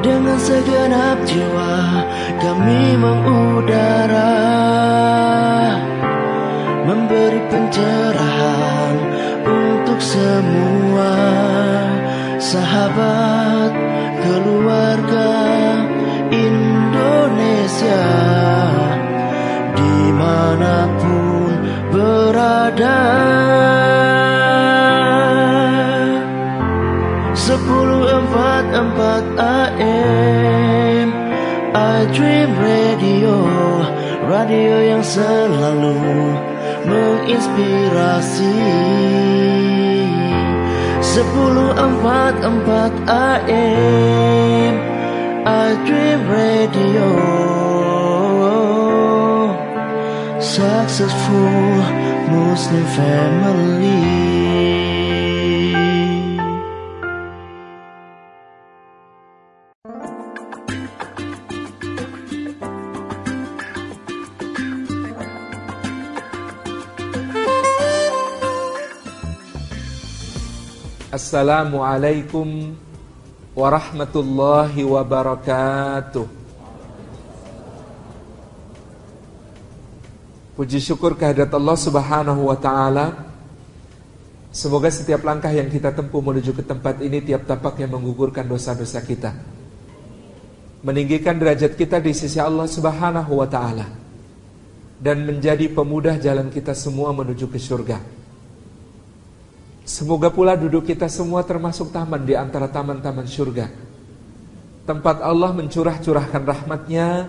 Dengan segenap jiwa kami mengudara. Memberi pencerahan untuk semua Sahabat keluarga Indonesia. Di mana pun berada Radio yang selalu menginspirasi. Sepuluh empat empat AM I Dream Radio. Successful Muslim family Assalamualaikum warahmatullahi wabarakatuh. Puji syukur kehadirat Allah Subhanahu wa taala. Semoga setiap langkah yang kita tempuh menuju ke tempat ini tiap tapaknya menggugurkan dosa-dosa kita. Meninggikan derajat kita di sisi Allah Subhanahu wa taala dan menjadi pemudah jalan kita semua menuju ke surga. Semoga pula duduk kita semua termasuk taman di antara taman-taman surga. Tempat Allah mencurah-curahkan rahmatnya,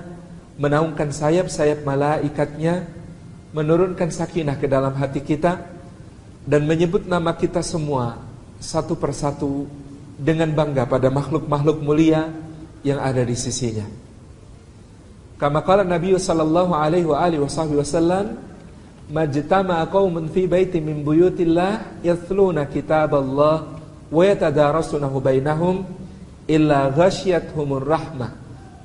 menaungkan sayap-sayap malaikatnya, menurunkan sakinah ke dalam hati kita, dan menyebut nama kita semua satu persatu dengan bangga pada makhluk-makhluk mulia yang ada di sisinya. Kama kala Nabi sallallahu alaihi majtama qaumun fi baitin min buyutillah yathluna kitaballah wa yatadarasunahu bainahum illa ghasyiyatuhumur rahmah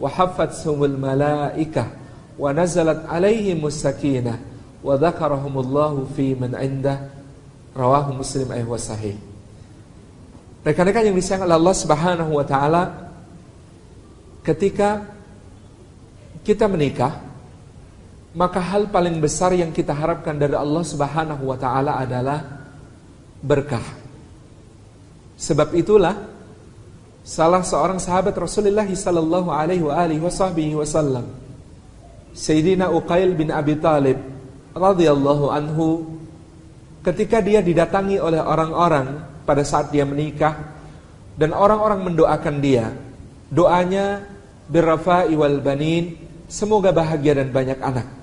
wa haffathumul malaikah wa nazalat alaihimus sakinah wa dzakarahumullahu fi man indah rawahu muslim sahih. Rekan-rekan yang disayang oleh Allah Subhanahu wa taala ketika kita menikah maka hal paling besar yang kita harapkan dari Allah Subhanahu wa taala adalah berkah. Sebab itulah salah seorang sahabat Rasulullah sallallahu alaihi wasallam Sayyidina Uqail bin Abi Talib radhiyallahu anhu ketika dia didatangi oleh orang-orang pada saat dia menikah dan orang-orang mendoakan dia doanya birrafa'i wal banin semoga bahagia dan banyak anak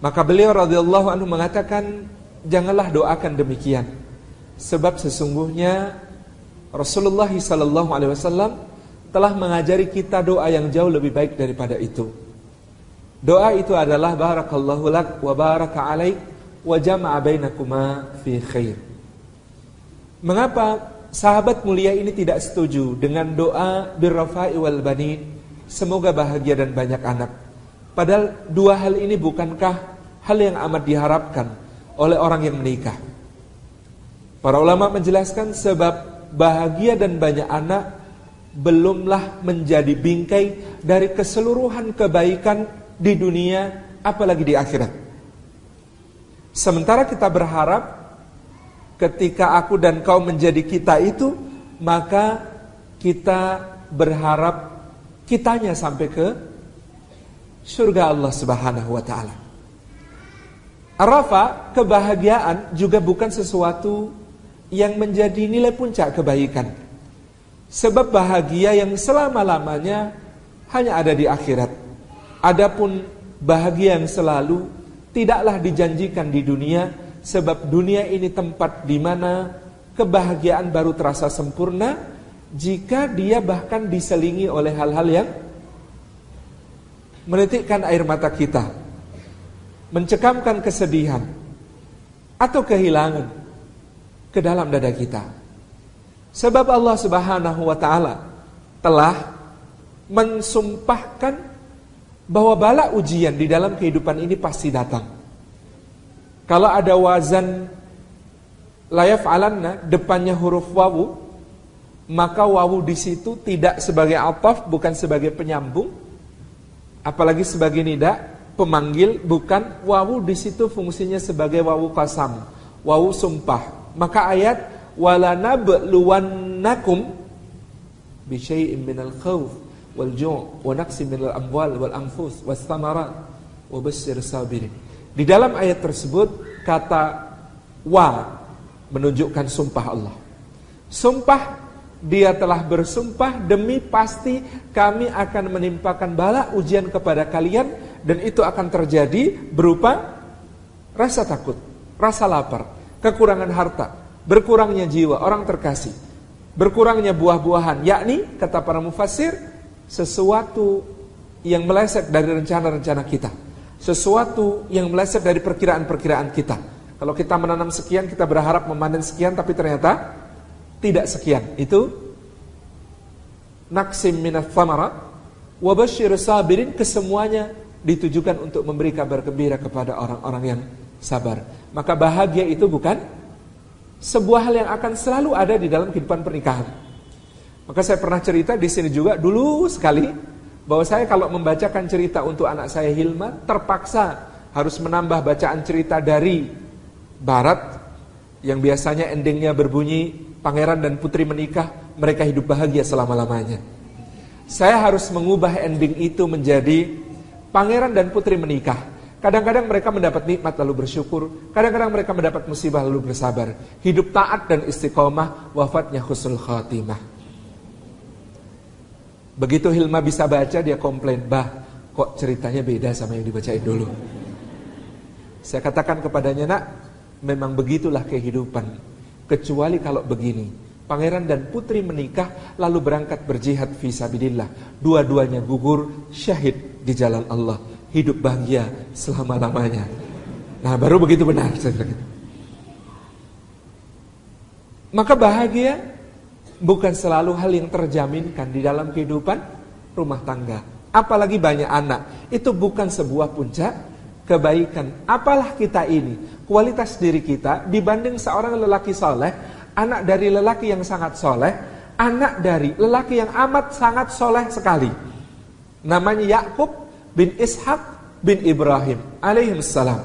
maka beliau radhiyallahu anhu mengatakan, janganlah doakan demikian. Sebab sesungguhnya Rasulullah sallallahu alaihi wasallam telah mengajari kita doa yang jauh lebih baik daripada itu. Doa itu adalah barakallahu lak wa baraka alaik wa jama'a bainakuma fi khair. Mengapa sahabat mulia ini tidak setuju dengan doa birrafa'i wal bani semoga bahagia dan banyak anak? Padahal dua hal ini bukankah hal yang amat diharapkan oleh orang yang menikah. Para ulama menjelaskan sebab bahagia dan banyak anak belumlah menjadi bingkai dari keseluruhan kebaikan di dunia apalagi di akhirat. Sementara kita berharap ketika aku dan kau menjadi kita itu maka kita berharap kitanya sampai ke surga Allah Subhanahu wa taala. Arafa, kebahagiaan juga bukan sesuatu yang menjadi nilai puncak kebaikan. Sebab bahagia yang selama-lamanya hanya ada di akhirat. Adapun bahagia yang selalu tidaklah dijanjikan di dunia sebab dunia ini tempat di mana kebahagiaan baru terasa sempurna jika dia bahkan diselingi oleh hal-hal yang menitikkan air mata kita, mencekamkan kesedihan atau kehilangan ke dalam dada kita. Sebab Allah Subhanahu wa taala telah mensumpahkan bahwa bala ujian di dalam kehidupan ini pasti datang. Kalau ada wazan layaf alanna depannya huruf wawu, maka wawu di situ tidak sebagai ataf, bukan sebagai penyambung, apalagi sebagai nida, pemanggil, bukan wawu di situ fungsinya sebagai wawu kasam, wawu sumpah. Maka ayat wala nabluwannakum bi syai'in minal khawf wal ju' wa naqsi minal amwal wal anfus was thamarat wa basyir sabirin. Di dalam ayat tersebut kata wa menunjukkan sumpah Allah. Sumpah dia telah bersumpah demi pasti kami akan menimpakan bala ujian kepada kalian dan itu akan terjadi berupa rasa takut, rasa lapar, kekurangan harta, berkurangnya jiwa orang terkasih, berkurangnya buah-buahan, yakni kata para mufassir sesuatu yang meleset dari rencana-rencana kita, sesuatu yang meleset dari perkiraan-perkiraan kita. Kalau kita menanam sekian, kita berharap memanen sekian, tapi ternyata tidak sekian. Itu naksim minat thamarat wa basyir sabirin kesemuanya ditujukan untuk memberi kabar gembira kepada orang-orang yang sabar. Maka bahagia itu bukan sebuah hal yang akan selalu ada di dalam kehidupan pernikahan. Maka saya pernah cerita di sini juga dulu sekali bahwa saya kalau membacakan cerita untuk anak saya Hilma terpaksa harus menambah bacaan cerita dari barat yang biasanya endingnya berbunyi pangeran dan putri menikah, mereka hidup bahagia selama-lamanya. Saya harus mengubah ending itu menjadi pangeran dan putri menikah. Kadang-kadang mereka mendapat nikmat lalu bersyukur, kadang-kadang mereka mendapat musibah lalu bersabar. Hidup taat dan istiqomah, wafatnya khusnul khatimah. Begitu Hilma bisa baca, dia komplain, bah, kok ceritanya beda sama yang dibacain dulu. Saya katakan kepadanya, nak, memang begitulah kehidupan. Kecuali kalau begini, pangeran dan putri menikah lalu berangkat berjihad visabilillah. Dua-duanya gugur syahid di jalan Allah, hidup bahagia selama-lamanya. Nah, baru begitu benar Maka bahagia bukan selalu hal yang terjaminkan di dalam kehidupan rumah tangga. Apalagi banyak anak. Itu bukan sebuah puncak kebaikan. Apalah kita ini kualitas diri kita dibanding seorang lelaki soleh, anak dari lelaki yang sangat soleh, anak dari lelaki yang amat sangat soleh sekali. Namanya Yakub bin Ishak bin Ibrahim alaihissalam.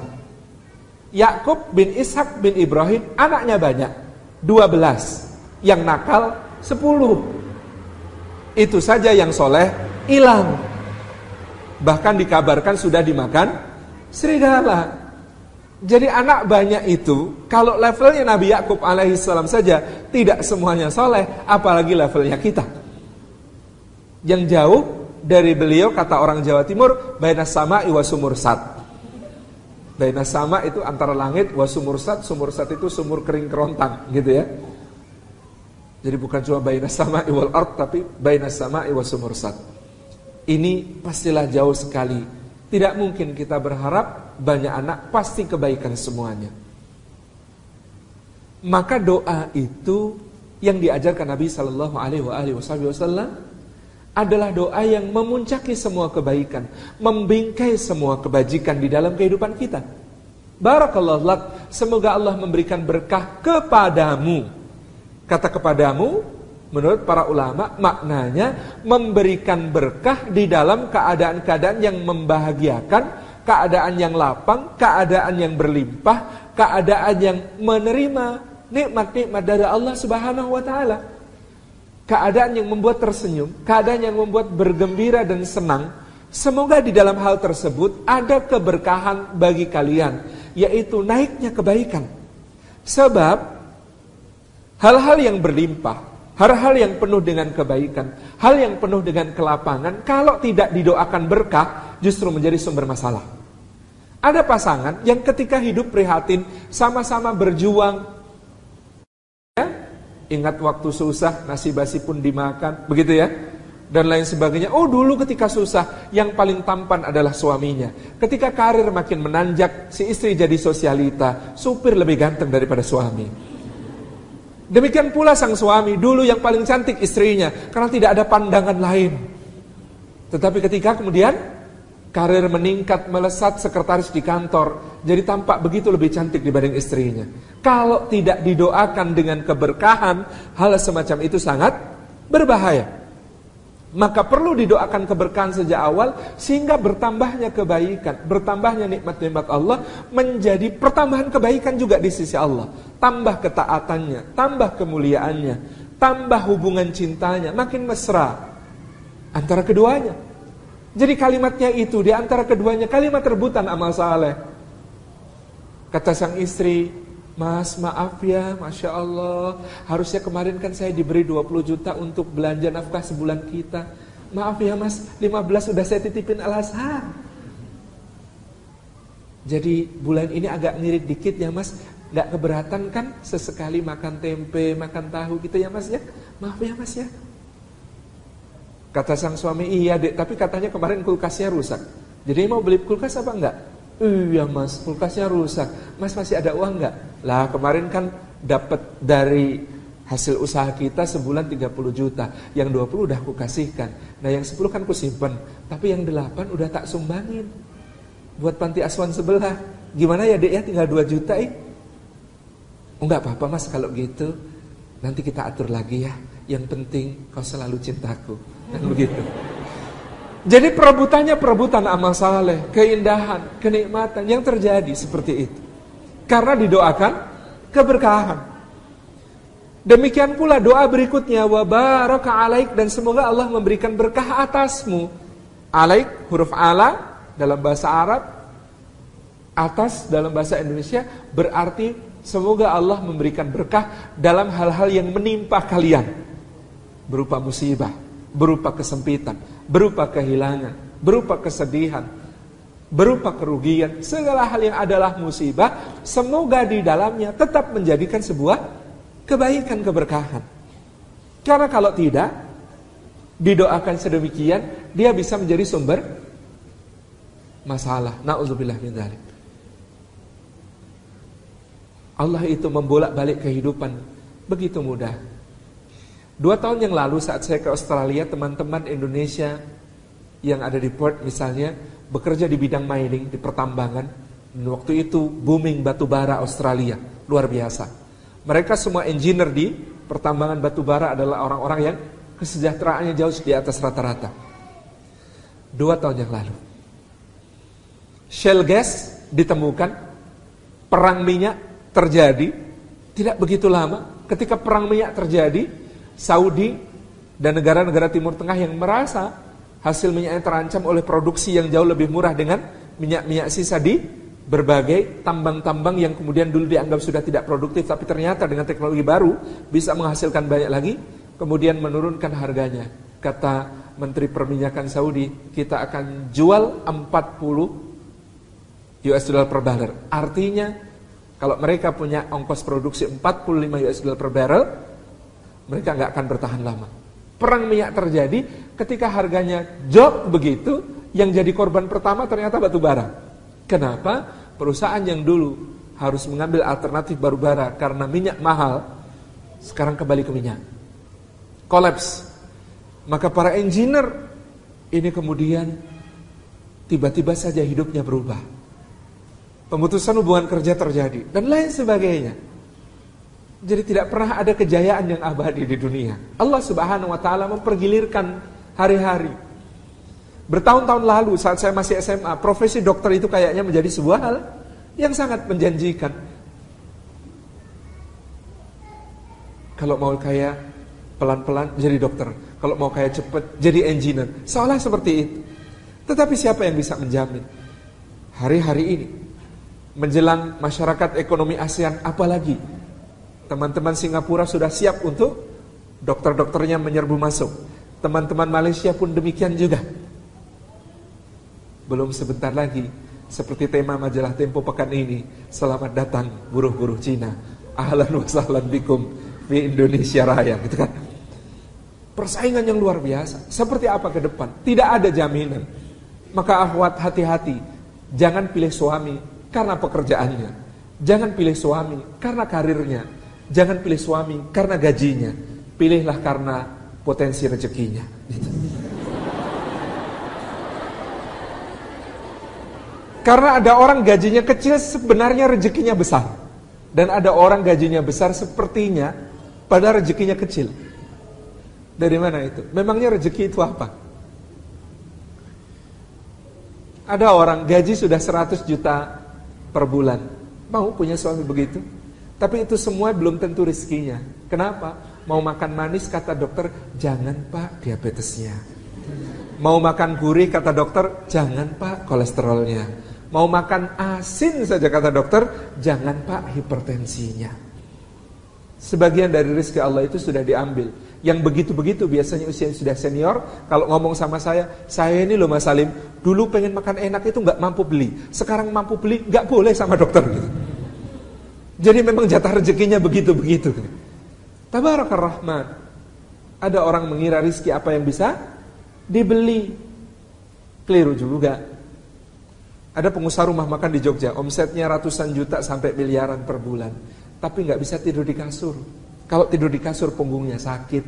Yakub bin Ishak bin Ibrahim anaknya banyak, 12. Yang nakal 10. Itu saja yang soleh hilang. Bahkan dikabarkan sudah dimakan serigala. Jadi anak banyak itu kalau levelnya Nabi Yakub alaihissalam saja tidak semuanya soleh, apalagi levelnya kita. Yang jauh dari beliau kata orang Jawa Timur, bainas sama iwa sumursat. Bainas sama itu antara langit wa sumursat, sumursat itu sumur kering kerontang gitu ya. Jadi bukan cuma bainas sama iwal art tapi bainas sama iwa sumursat. Ini pastilah jauh sekali. Tidak mungkin kita berharap banyak anak pasti kebaikan semuanya. Maka doa itu yang diajarkan Nabi Shallallahu Alaihi Wasallam adalah doa yang memuncaki semua kebaikan, membingkai semua kebajikan di dalam kehidupan kita. Barakallahu lak, semoga Allah memberikan berkah kepadamu. Kata kepadamu, menurut para ulama maknanya memberikan berkah di dalam keadaan-keadaan yang membahagiakan keadaan yang lapang, keadaan yang berlimpah, keadaan yang menerima nikmat-nikmat dari Allah Subhanahu wa taala. Keadaan yang membuat tersenyum, keadaan yang membuat bergembira dan senang. Semoga di dalam hal tersebut ada keberkahan bagi kalian, yaitu naiknya kebaikan. Sebab hal-hal yang berlimpah, hal-hal yang penuh dengan kebaikan, hal yang penuh dengan kelapangan, kalau tidak didoakan berkah, justru menjadi sumber masalah. Ada pasangan yang ketika hidup prihatin sama-sama berjuang. Ya, ingat waktu susah nasi basi pun dimakan, begitu ya? Dan lain sebagainya. Oh dulu ketika susah yang paling tampan adalah suaminya. Ketika karir makin menanjak, si istri jadi sosialita, supir lebih ganteng daripada suami. Demikian pula sang suami, dulu yang paling cantik istrinya, karena tidak ada pandangan lain. Tetapi ketika kemudian karir meningkat, melesat sekretaris di kantor, jadi tampak begitu lebih cantik dibanding istrinya. Kalau tidak didoakan dengan keberkahan, hal semacam itu sangat Berbahaya. Maka perlu didoakan keberkahan sejak awal sehingga bertambahnya kebaikan, bertambahnya nikmat-nikmat Allah menjadi pertambahan kebaikan juga di sisi Allah. Tambah ketaatannya, tambah kemuliaannya, tambah hubungan cintanya, makin mesra antara keduanya. Jadi kalimatnya itu di antara keduanya kalimat rebutan amal saleh. Kata sang istri, Mas maaf ya Masya Allah. Harusnya kemarin kan saya diberi 20 juta untuk belanja nafkah sebulan kita. Maaf ya mas 15 sudah saya titipin al -Azhar. Jadi bulan ini agak ngirit dikit ya mas. Gak keberatan kan sesekali makan tempe, makan tahu gitu ya mas ya? Maaf ya mas ya? Kata sang suami iya dek Tapi katanya kemarin kulkasnya rusak. Jadi mau beli kulkas apa enggak? Iya mas, kulkasnya rusak. Mas masih ada uang nggak? Lah kemarin kan dapat dari hasil usaha kita sebulan 30 juta. Yang 20 udah aku kasihkan. Nah yang 10 kan aku simpen. Tapi yang 8 udah tak sumbangin. Buat panti asuhan sebelah. Gimana ya dek ya tinggal 2 juta eh? Oh enggak apa-apa mas kalau gitu. Nanti kita atur lagi ya. Yang penting kau selalu cintaku. Dan begitu. Jadi perebutannya perebutan amal saleh, keindahan, kenikmatan yang terjadi seperti itu. Karena didoakan keberkahan. Demikian pula doa berikutnya wa baraka alaik dan semoga Allah memberikan berkah atasmu. Alaik huruf ala dalam bahasa Arab, atas dalam bahasa Indonesia berarti semoga Allah memberikan berkah dalam hal-hal yang menimpa kalian berupa musibah, berupa kesempitan, berupa kehilangan, berupa kesedihan, berupa kerugian, segala hal yang adalah musibah, semoga di dalamnya tetap menjadikan sebuah kebaikan keberkahan. Karena kalau tidak, didoakan sedemikian, dia bisa menjadi sumber masalah. Nauzubillah min dzalik. Allah itu membolak-balik kehidupan begitu mudah. Dua tahun yang lalu saat saya ke Australia, teman-teman Indonesia yang ada di port misalnya bekerja di bidang mining, di pertambangan. Dan waktu itu booming batu bara Australia, luar biasa. Mereka semua engineer di pertambangan batu bara adalah orang-orang yang kesejahteraannya jauh di atas rata-rata. Dua tahun yang lalu. Shell gas ditemukan, perang minyak terjadi, tidak begitu lama. Ketika perang minyak terjadi, Saudi dan negara-negara Timur Tengah yang merasa hasil minyaknya terancam oleh produksi yang jauh lebih murah dengan minyak-minyak sisa di berbagai tambang-tambang yang kemudian dulu dianggap sudah tidak produktif tapi ternyata dengan teknologi baru bisa menghasilkan banyak lagi kemudian menurunkan harganya. Kata Menteri Perminyakan Saudi kita akan jual 40 US dollar per barrel. Artinya kalau mereka punya ongkos produksi 45 US dollar per barrel mereka nggak akan bertahan lama. Perang minyak terjadi ketika harganya jok begitu, yang jadi korban pertama ternyata batu bara. Kenapa? Perusahaan yang dulu harus mengambil alternatif baru bara karena minyak mahal, sekarang kembali ke minyak. Kolaps. Maka para engineer ini kemudian tiba-tiba saja hidupnya berubah. Pemutusan hubungan kerja terjadi dan lain sebagainya. Jadi tidak pernah ada kejayaan yang abadi di dunia. Allah Subhanahu wa taala mempergilirkan hari-hari. Bertahun-tahun lalu saat saya masih SMA, profesi dokter itu kayaknya menjadi sebuah hal yang sangat menjanjikan. Kalau mau kaya pelan-pelan jadi dokter, kalau mau kaya cepat jadi engineer. Seolah seperti itu. Tetapi siapa yang bisa menjamin? Hari-hari ini menjelang masyarakat ekonomi ASEAN apalagi Teman-teman Singapura sudah siap untuk dokter-dokternya menyerbu masuk. Teman-teman Malaysia pun demikian juga. Belum sebentar lagi, seperti tema majalah Tempo pekan ini, selamat datang buruh-buruh Cina. Ahlan wa sahlan bikum di Indonesia Raya, gitu kan. Persaingan yang luar biasa. Seperti apa ke depan? Tidak ada jaminan. Maka ahwat hati-hati. Jangan pilih suami karena pekerjaannya. Jangan pilih suami karena karirnya. Jangan pilih suami karena gajinya, pilihlah karena potensi rezekinya. Gitu. Karena ada orang gajinya kecil sebenarnya rezekinya besar. Dan ada orang gajinya besar sepertinya pada rezekinya kecil. Dari mana itu? Memangnya rezeki itu apa? Ada orang gaji sudah 100 juta per bulan. Mau punya suami begitu? Tapi itu semua belum tentu rezekinya. Kenapa? Mau makan manis kata dokter, jangan pak diabetesnya. Mau makan gurih kata dokter, jangan pak kolesterolnya. Mau makan asin saja kata dokter, jangan pak hipertensinya. Sebagian dari rezeki Allah itu sudah diambil. Yang begitu-begitu biasanya usia sudah senior, kalau ngomong sama saya, saya ini loh Mas Salim, dulu pengen makan enak itu nggak mampu beli, sekarang mampu beli nggak boleh sama dokter gitu. Jadi memang jatah rezekinya begitu-begitu. Tabarakar Rahman. Ada orang mengira rizki apa yang bisa dibeli. Keliru juga. Ada pengusaha rumah makan di Jogja, omsetnya ratusan juta sampai miliaran per bulan. Tapi nggak bisa tidur di kasur. Kalau tidur di kasur punggungnya sakit.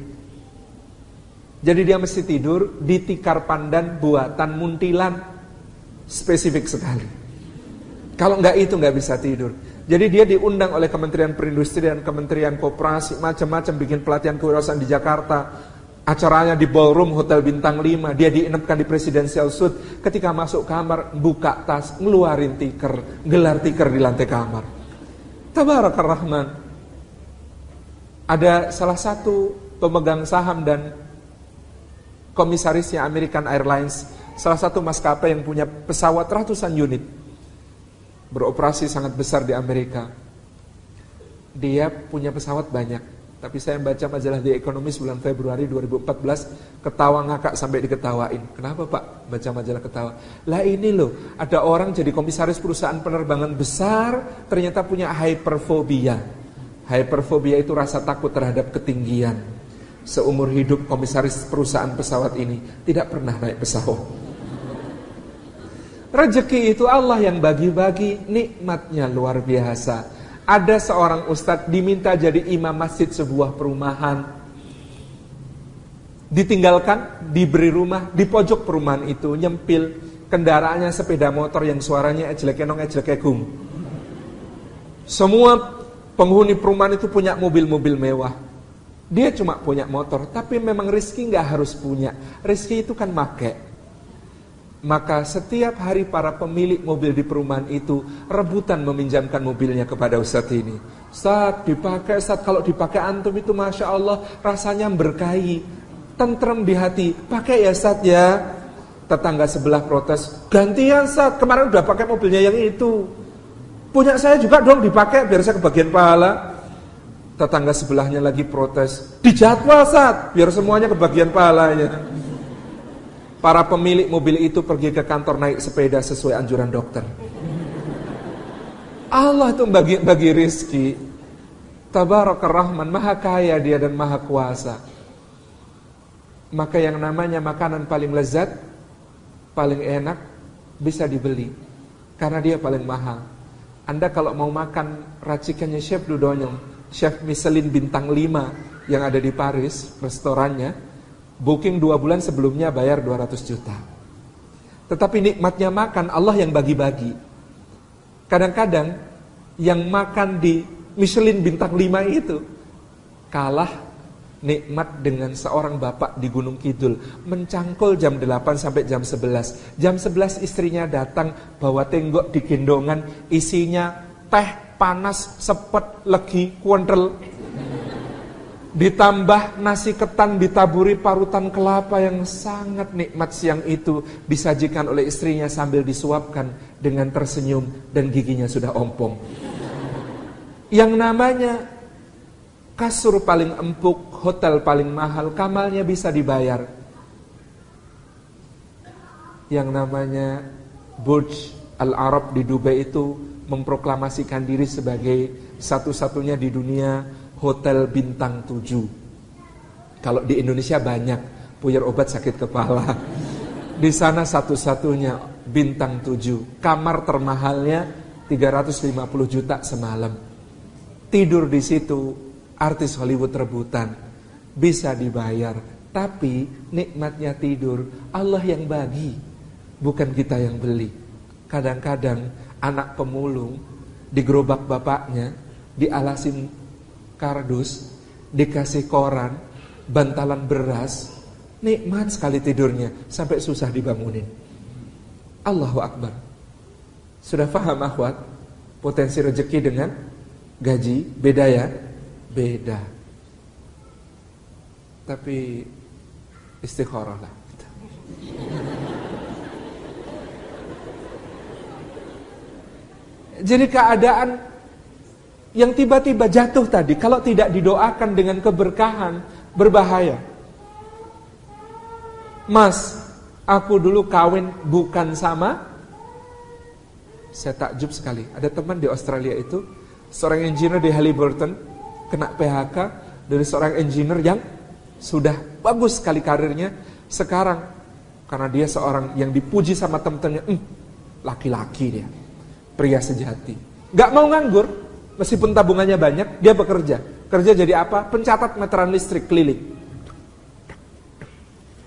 Jadi dia mesti tidur di tikar pandan buatan muntilan. Spesifik sekali. Kalau nggak itu nggak bisa tidur. Jadi dia diundang oleh Kementerian Perindustrian, Kementerian Koperasi, macam-macam bikin pelatihan kewirausahaan di Jakarta. Acaranya di ballroom Hotel Bintang 5, dia diinapkan di Presidential Suite. Ketika masuk kamar, buka tas, ngeluarin tiker, gelar tiker di lantai kamar. Tabarakar Rahman. Ada salah satu pemegang saham dan komisarisnya American Airlines, salah satu maskapai yang punya pesawat ratusan unit beroperasi sangat besar di Amerika. Dia punya pesawat banyak, tapi saya baca majalah The Economist bulan Februari 2014, ketawa ngakak sampai diketawain. Kenapa Pak baca majalah ketawa? Lah ini loh, ada orang jadi komisaris perusahaan penerbangan besar, ternyata punya hyperphobia. Hyperphobia itu rasa takut terhadap ketinggian. Seumur hidup komisaris perusahaan pesawat ini tidak pernah naik pesawat. Rezeki itu Allah yang bagi-bagi nikmatnya luar biasa. Ada seorang ustadz diminta jadi imam masjid sebuah perumahan. Ditinggalkan, diberi rumah, di pojok perumahan itu nyempil kendaraannya sepeda motor yang suaranya ejlek enong ejlek egung. Semua penghuni perumahan itu punya mobil-mobil mewah. Dia cuma punya motor, tapi memang rizki nggak harus punya. Rizki itu kan make. Maka setiap hari para pemilik mobil di perumahan itu rebutan meminjamkan mobilnya kepada Ustadz ini. Saat dipakai, saat kalau dipakai antum itu Masya Allah rasanya berkahi. Tentrem di hati, pakai ya saat ya. Tetangga sebelah protes, gantian saat kemarin udah pakai mobilnya yang itu. Punya saya juga dong dipakai biar saya kebagian pahala. Tetangga sebelahnya lagi protes, dijadwal saat biar semuanya kebagian pahalanya. Para pemilik mobil itu pergi ke kantor naik sepeda sesuai anjuran dokter. Allah itu bagi bagi rizki. Tabarakar Rahman, maha kaya dia dan maha kuasa. Maka yang namanya makanan paling lezat, paling enak, bisa dibeli. Karena dia paling mahal. Anda kalau mau makan racikannya Chef Dudonyong, Chef Michelin bintang 5 yang ada di Paris, restorannya, Booking dua bulan sebelumnya bayar 200 juta. Tetapi nikmatnya makan Allah yang bagi-bagi. Kadang-kadang yang makan di Michelin bintang 5 itu kalah nikmat dengan seorang bapak di Gunung Kidul mencangkul jam 8 sampai jam 11 jam 11 istrinya datang bawa tenggok di gendongan isinya teh panas sepet legi kuandrel Ditambah nasi ketan ditaburi parutan kelapa yang sangat nikmat siang itu disajikan oleh istrinya sambil disuapkan dengan tersenyum dan giginya sudah ompong. Yang namanya kasur paling empuk, hotel paling mahal, kamalnya bisa dibayar. Yang namanya Burj Al Arab di Dubai itu memproklamasikan diri sebagai satu-satunya di dunia hotel bintang 7. Kalau di Indonesia banyak puyer obat sakit kepala. Di sana satu-satunya bintang 7. Kamar termahalnya 350 juta semalam. Tidur di situ artis Hollywood rebutan. Bisa dibayar, tapi nikmatnya tidur Allah yang bagi, bukan kita yang beli. Kadang-kadang anak pemulung di gerobak bapaknya dialasin kardus, dikasih koran, bantalan beras, nikmat sekali tidurnya sampai susah dibangunin. Allahu Akbar. Sudah paham akhwat? Potensi rezeki dengan gaji beda ya? Beda. Tapi istikharah lah. Jadi keadaan yang tiba-tiba jatuh tadi kalau tidak didoakan dengan keberkahan berbahaya. Mas, aku dulu kawin bukan sama saya takjub sekali. Ada teman di Australia itu seorang engineer di Halliburton kena PHK dari seorang engineer yang sudah bagus sekali karirnya sekarang karena dia seorang yang dipuji sama teman-temannya, laki-laki dia pria sejati. Gak mau nganggur, meskipun tabungannya banyak, dia bekerja. Kerja jadi apa? Pencatat meteran listrik keliling.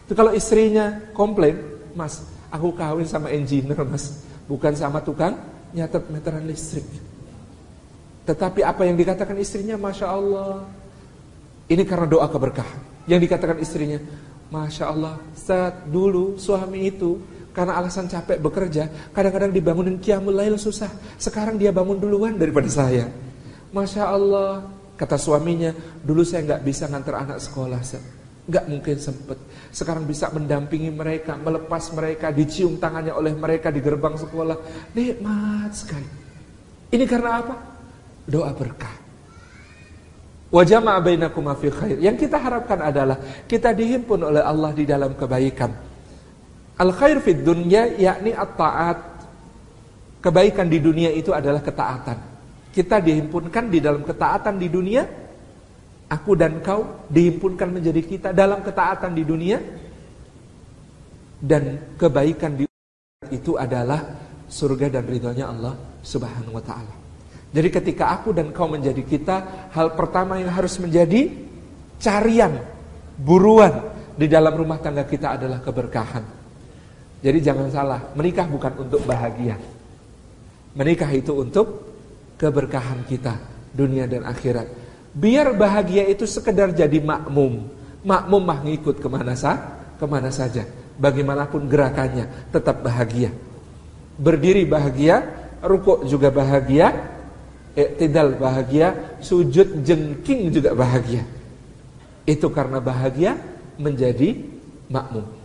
Itu kalau istrinya komplain, mas, aku kawin sama engineer mas, bukan sama tukang nyatet meteran listrik. Tetapi apa yang dikatakan istrinya, masya Allah, ini karena doa keberkahan. Yang dikatakan istrinya, masya Allah, saat dulu suami itu karena alasan capek bekerja, kadang-kadang dibangunin kiamul lail susah. Sekarang dia bangun duluan daripada saya. Masya Allah, kata suaminya, dulu saya nggak bisa ngantar anak sekolah. Nggak mungkin sempet. Sekarang bisa mendampingi mereka, melepas mereka, dicium tangannya oleh mereka di gerbang sekolah. Nikmat sekali. Ini karena apa? Doa berkah. Wajah ma'abainakum fi khair. Yang kita harapkan adalah kita dihimpun oleh Allah di dalam kebaikan. Al khair fid dunya yakni at-taat. Kebaikan di dunia itu adalah ketaatan. Kita dihimpunkan di dalam ketaatan di dunia. Aku dan kau dihimpunkan menjadi kita dalam ketaatan di dunia. Dan kebaikan di itu adalah surga dan ridhonya Allah Subhanahu wa taala. Jadi ketika aku dan kau menjadi kita, hal pertama yang harus menjadi carian, buruan di dalam rumah tangga kita adalah keberkahan. Jadi jangan salah, menikah bukan untuk bahagia. Menikah itu untuk keberkahan kita, dunia dan akhirat. Biar bahagia itu sekedar jadi makmum. Makmum mah ngikut ke mana sah, ke mana saja. Bagaimanapun gerakannya, tetap bahagia. Berdiri bahagia, rukuk juga bahagia, iktidal bahagia, sujud jengking juga bahagia. Itu karena bahagia menjadi makmum.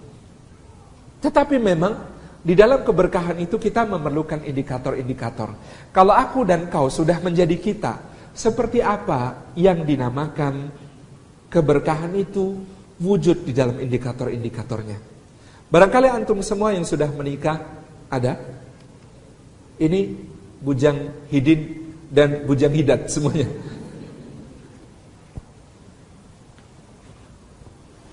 Tetapi memang di dalam keberkahan itu kita memerlukan indikator-indikator. Kalau aku dan kau sudah menjadi kita, seperti apa yang dinamakan keberkahan itu wujud di dalam indikator-indikatornya. Barangkali antum semua yang sudah menikah ada. Ini bujang hidin dan bujang hidat semuanya.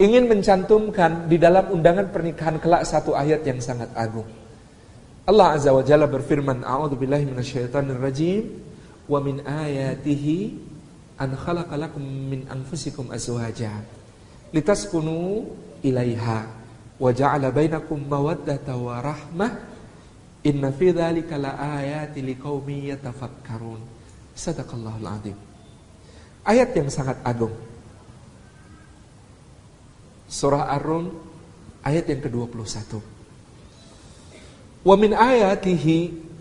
Ingin mencantumkan di dalam undangan pernikahan kelak satu ayat yang sangat agung. Allah Azza wa Jalla berfirman, "A'udzu billahi minasyaitonir rajim, wa min ayatihi an khalaqa lakum min anfusikum azwaja litaskunu ilaiha wa ja'ala bainakum mawaddata wa rahmah inna fi dzalika laayati liqaumin yatafakkarun." Sadaqallahul azim. Ayat yang sangat agung. Surah Ar-Rum ayat yang ke-21. Wa min ayatihi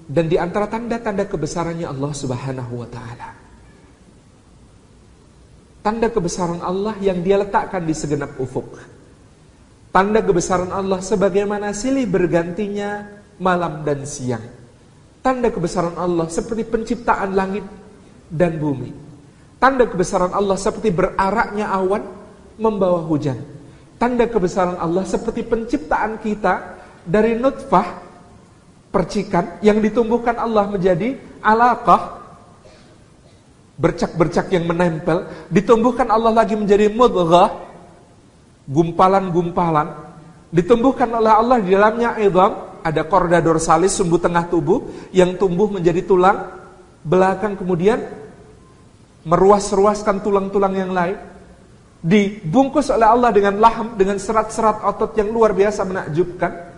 dan di antara tanda-tanda kebesarannya Allah Subhanahu wa taala. Tanda kebesaran Allah yang dia letakkan di segenap ufuk. Tanda kebesaran Allah sebagaimana silih bergantinya malam dan siang. Tanda kebesaran Allah seperti penciptaan langit dan bumi. Tanda kebesaran Allah seperti beraraknya awan membawa hujan tanda kebesaran Allah seperti penciptaan kita dari nutfah percikan yang ditumbuhkan Allah menjadi alaqah bercak-bercak yang menempel ditumbuhkan Allah lagi menjadi mudghah gumpalan-gumpalan ditumbuhkan oleh Allah di dalamnya idham ada korda dorsalis sumbu tengah tubuh yang tumbuh menjadi tulang belakang kemudian meruas-ruaskan tulang-tulang yang lain dibungkus oleh Allah dengan laham dengan serat-serat otot yang luar biasa menakjubkan.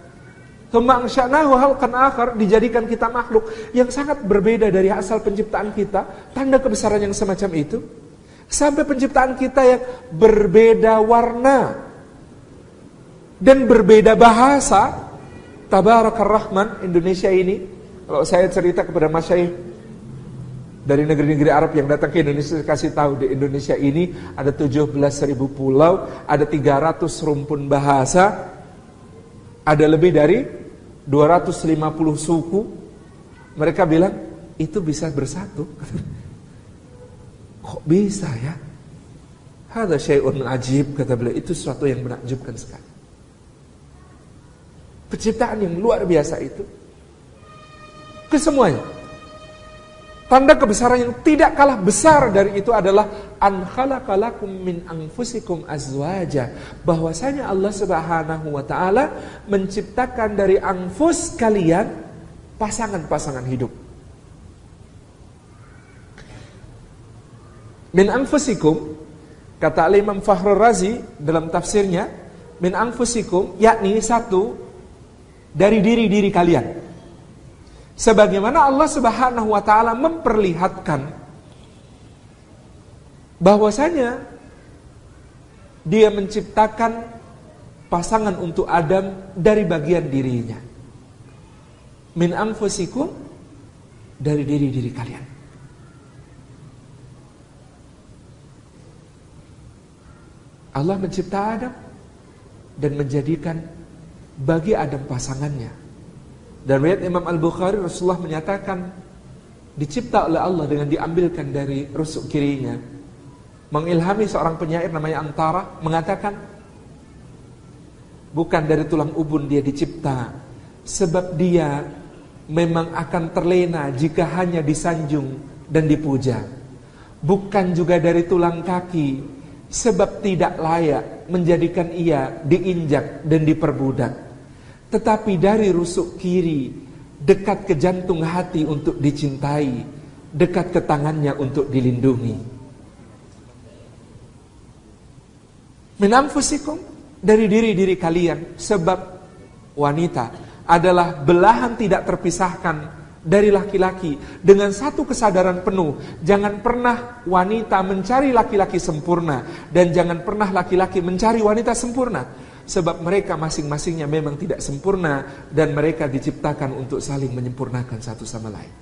Tumangsyanahu halkan akhar dijadikan kita makhluk yang sangat berbeda dari asal penciptaan kita, tanda kebesaran yang semacam itu. Sampai penciptaan kita yang berbeda warna dan berbeda bahasa. Tabarakar Rahman Indonesia ini. Kalau saya cerita kepada Mas Syahid dari negeri-negeri Arab yang datang ke Indonesia kasih tahu di Indonesia ini ada 17 ribu pulau, ada 300 rumpun bahasa, ada lebih dari 250 suku. Mereka bilang itu bisa bersatu. Kok bisa ya? Ada syai'un ajib kata beliau itu sesuatu yang menakjubkan sekali. Penciptaan yang luar biasa itu kesemuanya. Tanda kebesaran yang tidak kalah besar dari itu adalah an khalaqalakum min anfusikum azwaja. Bahwasanya Allah Subhanahu wa taala menciptakan dari anfus kalian pasangan-pasangan hidup. Min anfusikum kata Imam Fakhrul Razi dalam tafsirnya min anfusikum yakni satu dari diri-diri kalian. Sebagaimana Allah Subhanahu wa taala memperlihatkan bahwasanya dia menciptakan pasangan untuk Adam dari bagian dirinya. Min anfusikum dari diri-diri kalian. Allah mencipta Adam dan menjadikan bagi Adam pasangannya dan riwayat Imam Al-Bukhari Rasulullah menyatakan dicipta oleh Allah dengan diambilkan dari rusuk kirinya. Mengilhami seorang penyair namanya Antara mengatakan bukan dari tulang ubun dia dicipta sebab dia memang akan terlena jika hanya disanjung dan dipuja. Bukan juga dari tulang kaki sebab tidak layak menjadikan ia diinjak dan diperbudak. Tetapi dari rusuk kiri Dekat ke jantung hati untuk dicintai Dekat ke tangannya untuk dilindungi Menamfusikum dari diri-diri kalian Sebab wanita adalah belahan tidak terpisahkan dari laki-laki dengan satu kesadaran penuh. Jangan pernah wanita mencari laki-laki sempurna dan jangan pernah laki-laki mencari wanita sempurna. Sebab mereka masing-masingnya memang tidak sempurna dan mereka diciptakan untuk saling menyempurnakan satu sama lain.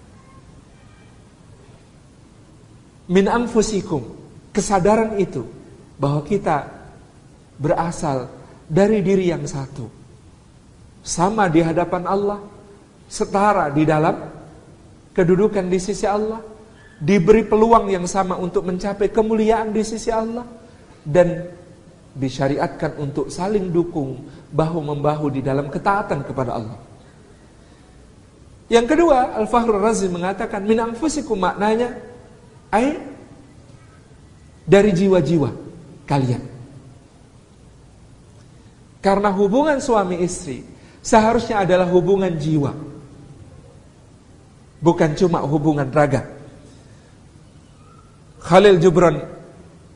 Min anfusikum, kesadaran itu bahwa kita berasal dari diri yang satu. Sama di hadapan Allah, setara di dalam kedudukan di sisi Allah, diberi peluang yang sama untuk mencapai kemuliaan di sisi Allah dan disyariatkan untuk saling dukung bahu-membahu di dalam ketaatan kepada Allah. Yang kedua, Al-Fahrul Razi mengatakan min anfusikum maknanya ay dari jiwa-jiwa kalian. Karena hubungan suami istri seharusnya adalah hubungan jiwa. Bukan cuma hubungan raga. Khalil Jubran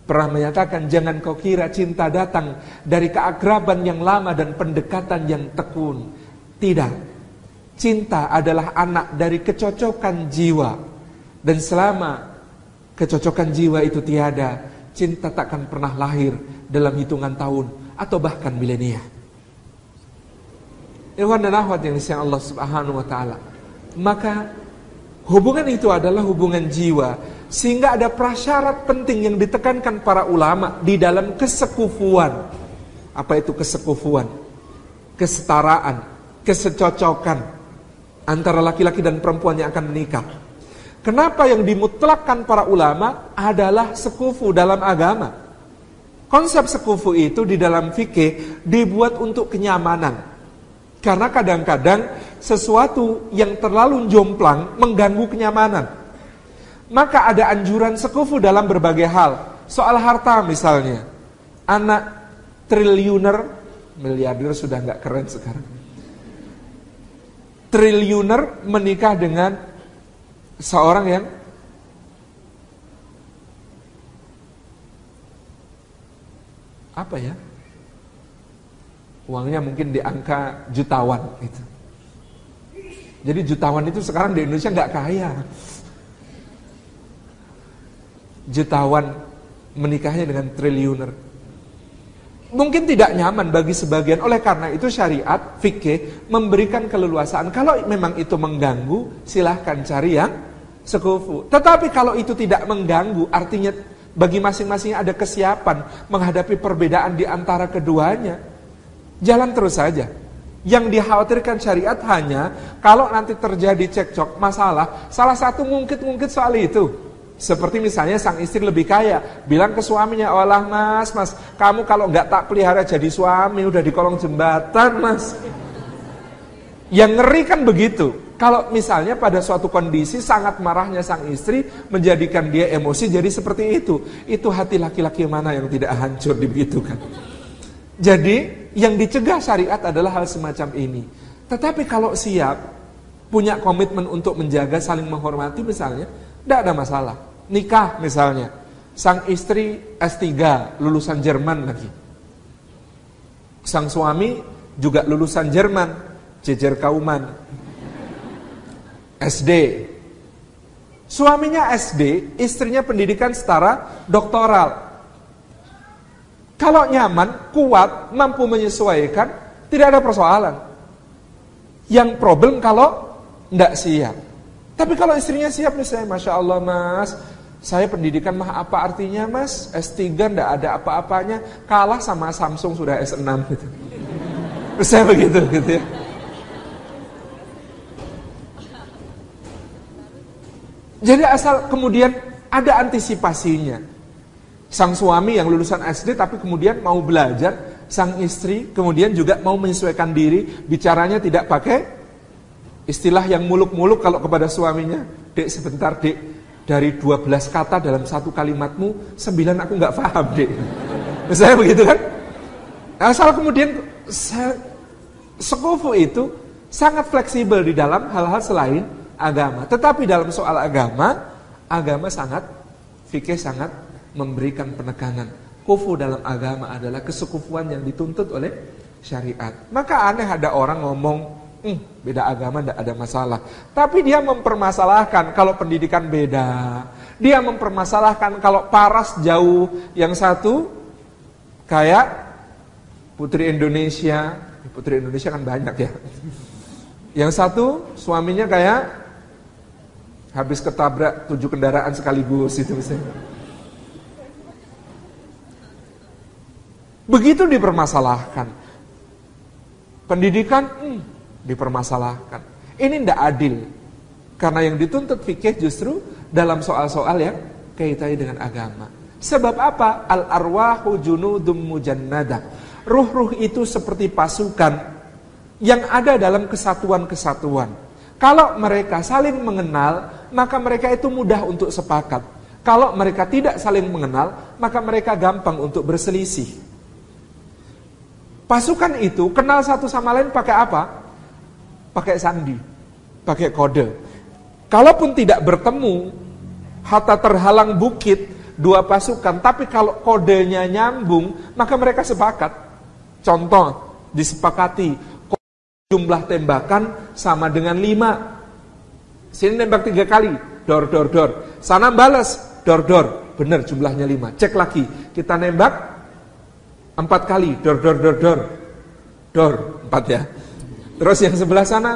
pernah menyatakan jangan kau kira cinta datang dari keakraban yang lama dan pendekatan yang tekun. Tidak. Cinta adalah anak dari kecocokan jiwa. Dan selama kecocokan jiwa itu tiada, cinta takkan pernah lahir dalam hitungan tahun atau bahkan milenia. Ikhwan dan akhwat yang disayang Allah Subhanahu wa taala. Maka hubungan itu adalah hubungan jiwa sehingga ada prasyarat penting yang ditekankan para ulama di dalam kesekufuan. Apa itu kesekufuan? Kesetaraan, kesecocokan antara laki-laki dan perempuan yang akan menikah. Kenapa yang dimutlakkan para ulama adalah sekufu dalam agama? Konsep sekufu itu di dalam fikih dibuat untuk kenyamanan. Karena kadang-kadang sesuatu yang terlalu jomplang mengganggu kenyamanan. Maka ada anjuran sekufu dalam berbagai hal. Soal harta misalnya. Anak triliuner, miliarder sudah nggak keren sekarang. Triliuner menikah dengan seorang yang apa ya? Uangnya mungkin di angka jutawan itu. Jadi jutawan itu sekarang di Indonesia nggak kaya jutawan menikahnya dengan triliuner. Mungkin tidak nyaman bagi sebagian, oleh karena itu syariat, fikih, memberikan keleluasaan. Kalau memang itu mengganggu, silahkan cari yang sekufu. Tetapi kalau itu tidak mengganggu, artinya bagi masing-masing ada kesiapan menghadapi perbedaan di antara keduanya. Jalan terus saja. Yang dikhawatirkan syariat hanya kalau nanti terjadi cekcok masalah, salah satu ngungkit-ngungkit soal itu. Seperti misalnya sang istri lebih kaya, bilang ke suaminya, olah mas, mas, kamu kalau nggak tak pelihara jadi suami, udah di kolong jembatan mas. Yang ngeri kan begitu. Kalau misalnya pada suatu kondisi sangat marahnya sang istri menjadikan dia emosi jadi seperti itu. Itu hati laki-laki mana yang tidak hancur dibegitukan. Jadi yang dicegah syariat adalah hal semacam ini. Tetapi kalau siap, punya komitmen untuk menjaga saling menghormati misalnya, tidak ada masalah. Nikah misalnya, sang istri S3, lulusan Jerman lagi. Sang suami juga lulusan Jerman, jejer kauman. SD. Suaminya SD, istrinya pendidikan setara doktoral. Kalau nyaman, kuat, mampu menyesuaikan, tidak ada persoalan. Yang problem kalau tidak siap. Tapi kalau istrinya siap misalnya, Masya Allah mas, saya pendidikan mah apa artinya mas? S3 tidak ada apa-apanya, kalah sama Samsung sudah S6 gitu. Saya begitu gitu ya. Jadi asal kemudian ada antisipasinya. Sang suami yang lulusan SD tapi kemudian mau belajar, sang istri kemudian juga mau menyesuaikan diri, bicaranya tidak pakai istilah yang muluk-muluk kalau kepada suaminya. Dek sebentar dek, dari 12 kata dalam satu kalimatmu, 9 aku nggak paham dek. Saya begitu kan? Asal kemudian sekufu itu sangat fleksibel di dalam hal-hal selain agama. Tetapi dalam soal agama, agama sangat, fikih sangat memberikan penekanan. Kufu dalam agama adalah kesekufuan yang dituntut oleh syariat. Maka aneh ada orang ngomong, hm, beda agama tidak ada masalah. Tapi dia mempermasalahkan kalau pendidikan beda. Dia mempermasalahkan kalau paras jauh. Yang satu kayak Putri Indonesia. Putri Indonesia kan banyak ya. Yang satu suaminya kayak habis ketabrak tujuh kendaraan sekaligus itu misalnya. Begitu dipermasalahkan. Pendidikan hmm, dipermasalahkan. Ini tidak adil. Karena yang dituntut fikih justru dalam soal-soal yang kaitannya dengan agama. Sebab apa? Al-arwahu junudum mujannadah. Ruh-ruh itu seperti pasukan yang ada dalam kesatuan-kesatuan. Kalau mereka saling mengenal, maka mereka itu mudah untuk sepakat. Kalau mereka tidak saling mengenal, maka mereka gampang untuk berselisih. Pasukan itu kenal satu sama lain pakai apa? Pakai sandi, pakai kode. Kalaupun tidak bertemu, hatta terhalang bukit, dua pasukan, tapi kalau kodenya nyambung, maka mereka sepakat. Contoh, disepakati, jumlah tembakan sama dengan lima. Sini nembak tiga kali, dor, dor, dor. Sana balas, dor, dor. Benar jumlahnya lima. Cek lagi, kita nembak, Empat kali, dor, dor, dor, dor. Dor, empat ya. Terus yang sebelah sana,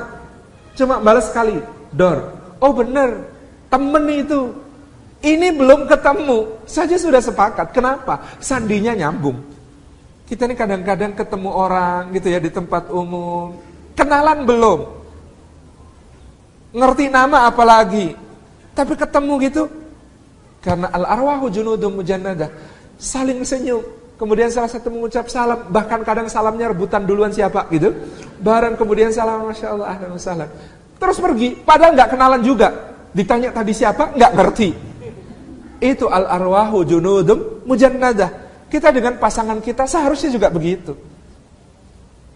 cuma balas sekali, dor. Oh benar, temen itu. Ini belum ketemu, saja sudah sepakat. Kenapa? Sandinya nyambung. Kita ini kadang-kadang ketemu orang gitu ya di tempat umum. Kenalan belum. Ngerti nama apalagi. Tapi ketemu gitu. Karena al-arwahu junudum mujannadah. Saling senyum kemudian salah satu mengucap salam, bahkan kadang salamnya rebutan duluan siapa gitu. Barang kemudian salam, masya Allah, salam. Terus pergi, padahal nggak kenalan juga. Ditanya tadi siapa, nggak ngerti. Itu al arwahu junudum mujannadah. Kita dengan pasangan kita seharusnya juga begitu.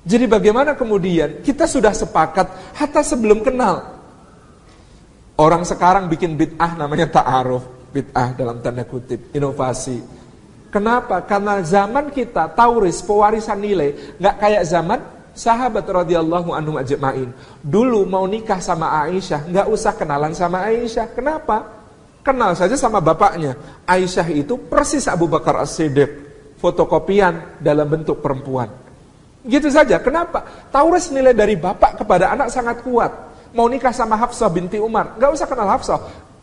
Jadi bagaimana kemudian kita sudah sepakat hatta sebelum kenal. Orang sekarang bikin bid'ah namanya ta'aruf. Bid'ah dalam tanda kutip, inovasi Kenapa? Karena zaman kita tauris pewarisan nilai nggak kayak zaman sahabat radhiyallahu anhu ajma'in. Dulu mau nikah sama Aisyah nggak usah kenalan sama Aisyah. Kenapa? Kenal saja sama bapaknya. Aisyah itu persis Abu Bakar As-Siddiq. Fotokopian dalam bentuk perempuan. Gitu saja. Kenapa? Taurus nilai dari bapak kepada anak sangat kuat. Mau nikah sama Hafsah binti Umar. Gak usah kenal Hafsah.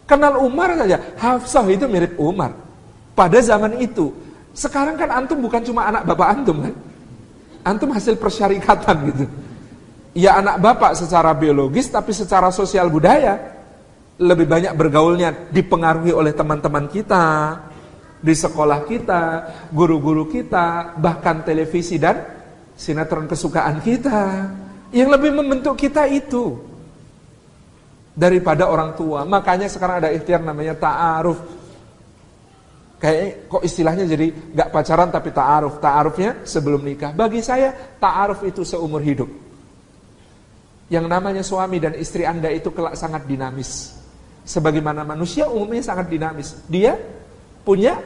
Kenal Umar saja. Hafsah itu mirip Umar. Pada zaman itu. Sekarang kan antum bukan cuma anak bapak antum kan. Antum hasil persyarikatan gitu. Ya anak bapak secara biologis tapi secara sosial budaya lebih banyak bergaulnya dipengaruhi oleh teman-teman kita, di sekolah kita, guru-guru kita, bahkan televisi dan sinetron kesukaan kita. Yang lebih membentuk kita itu daripada orang tua. Makanya sekarang ada ikhtiar namanya ta'aruf. Kayak kok istilahnya jadi gak pacaran tapi ta'aruf. Ta'arufnya sebelum nikah. Bagi saya ta'aruf itu seumur hidup. Yang namanya suami dan istri Anda itu kelak sangat dinamis. Sebagaimana manusia umumnya sangat dinamis. Dia punya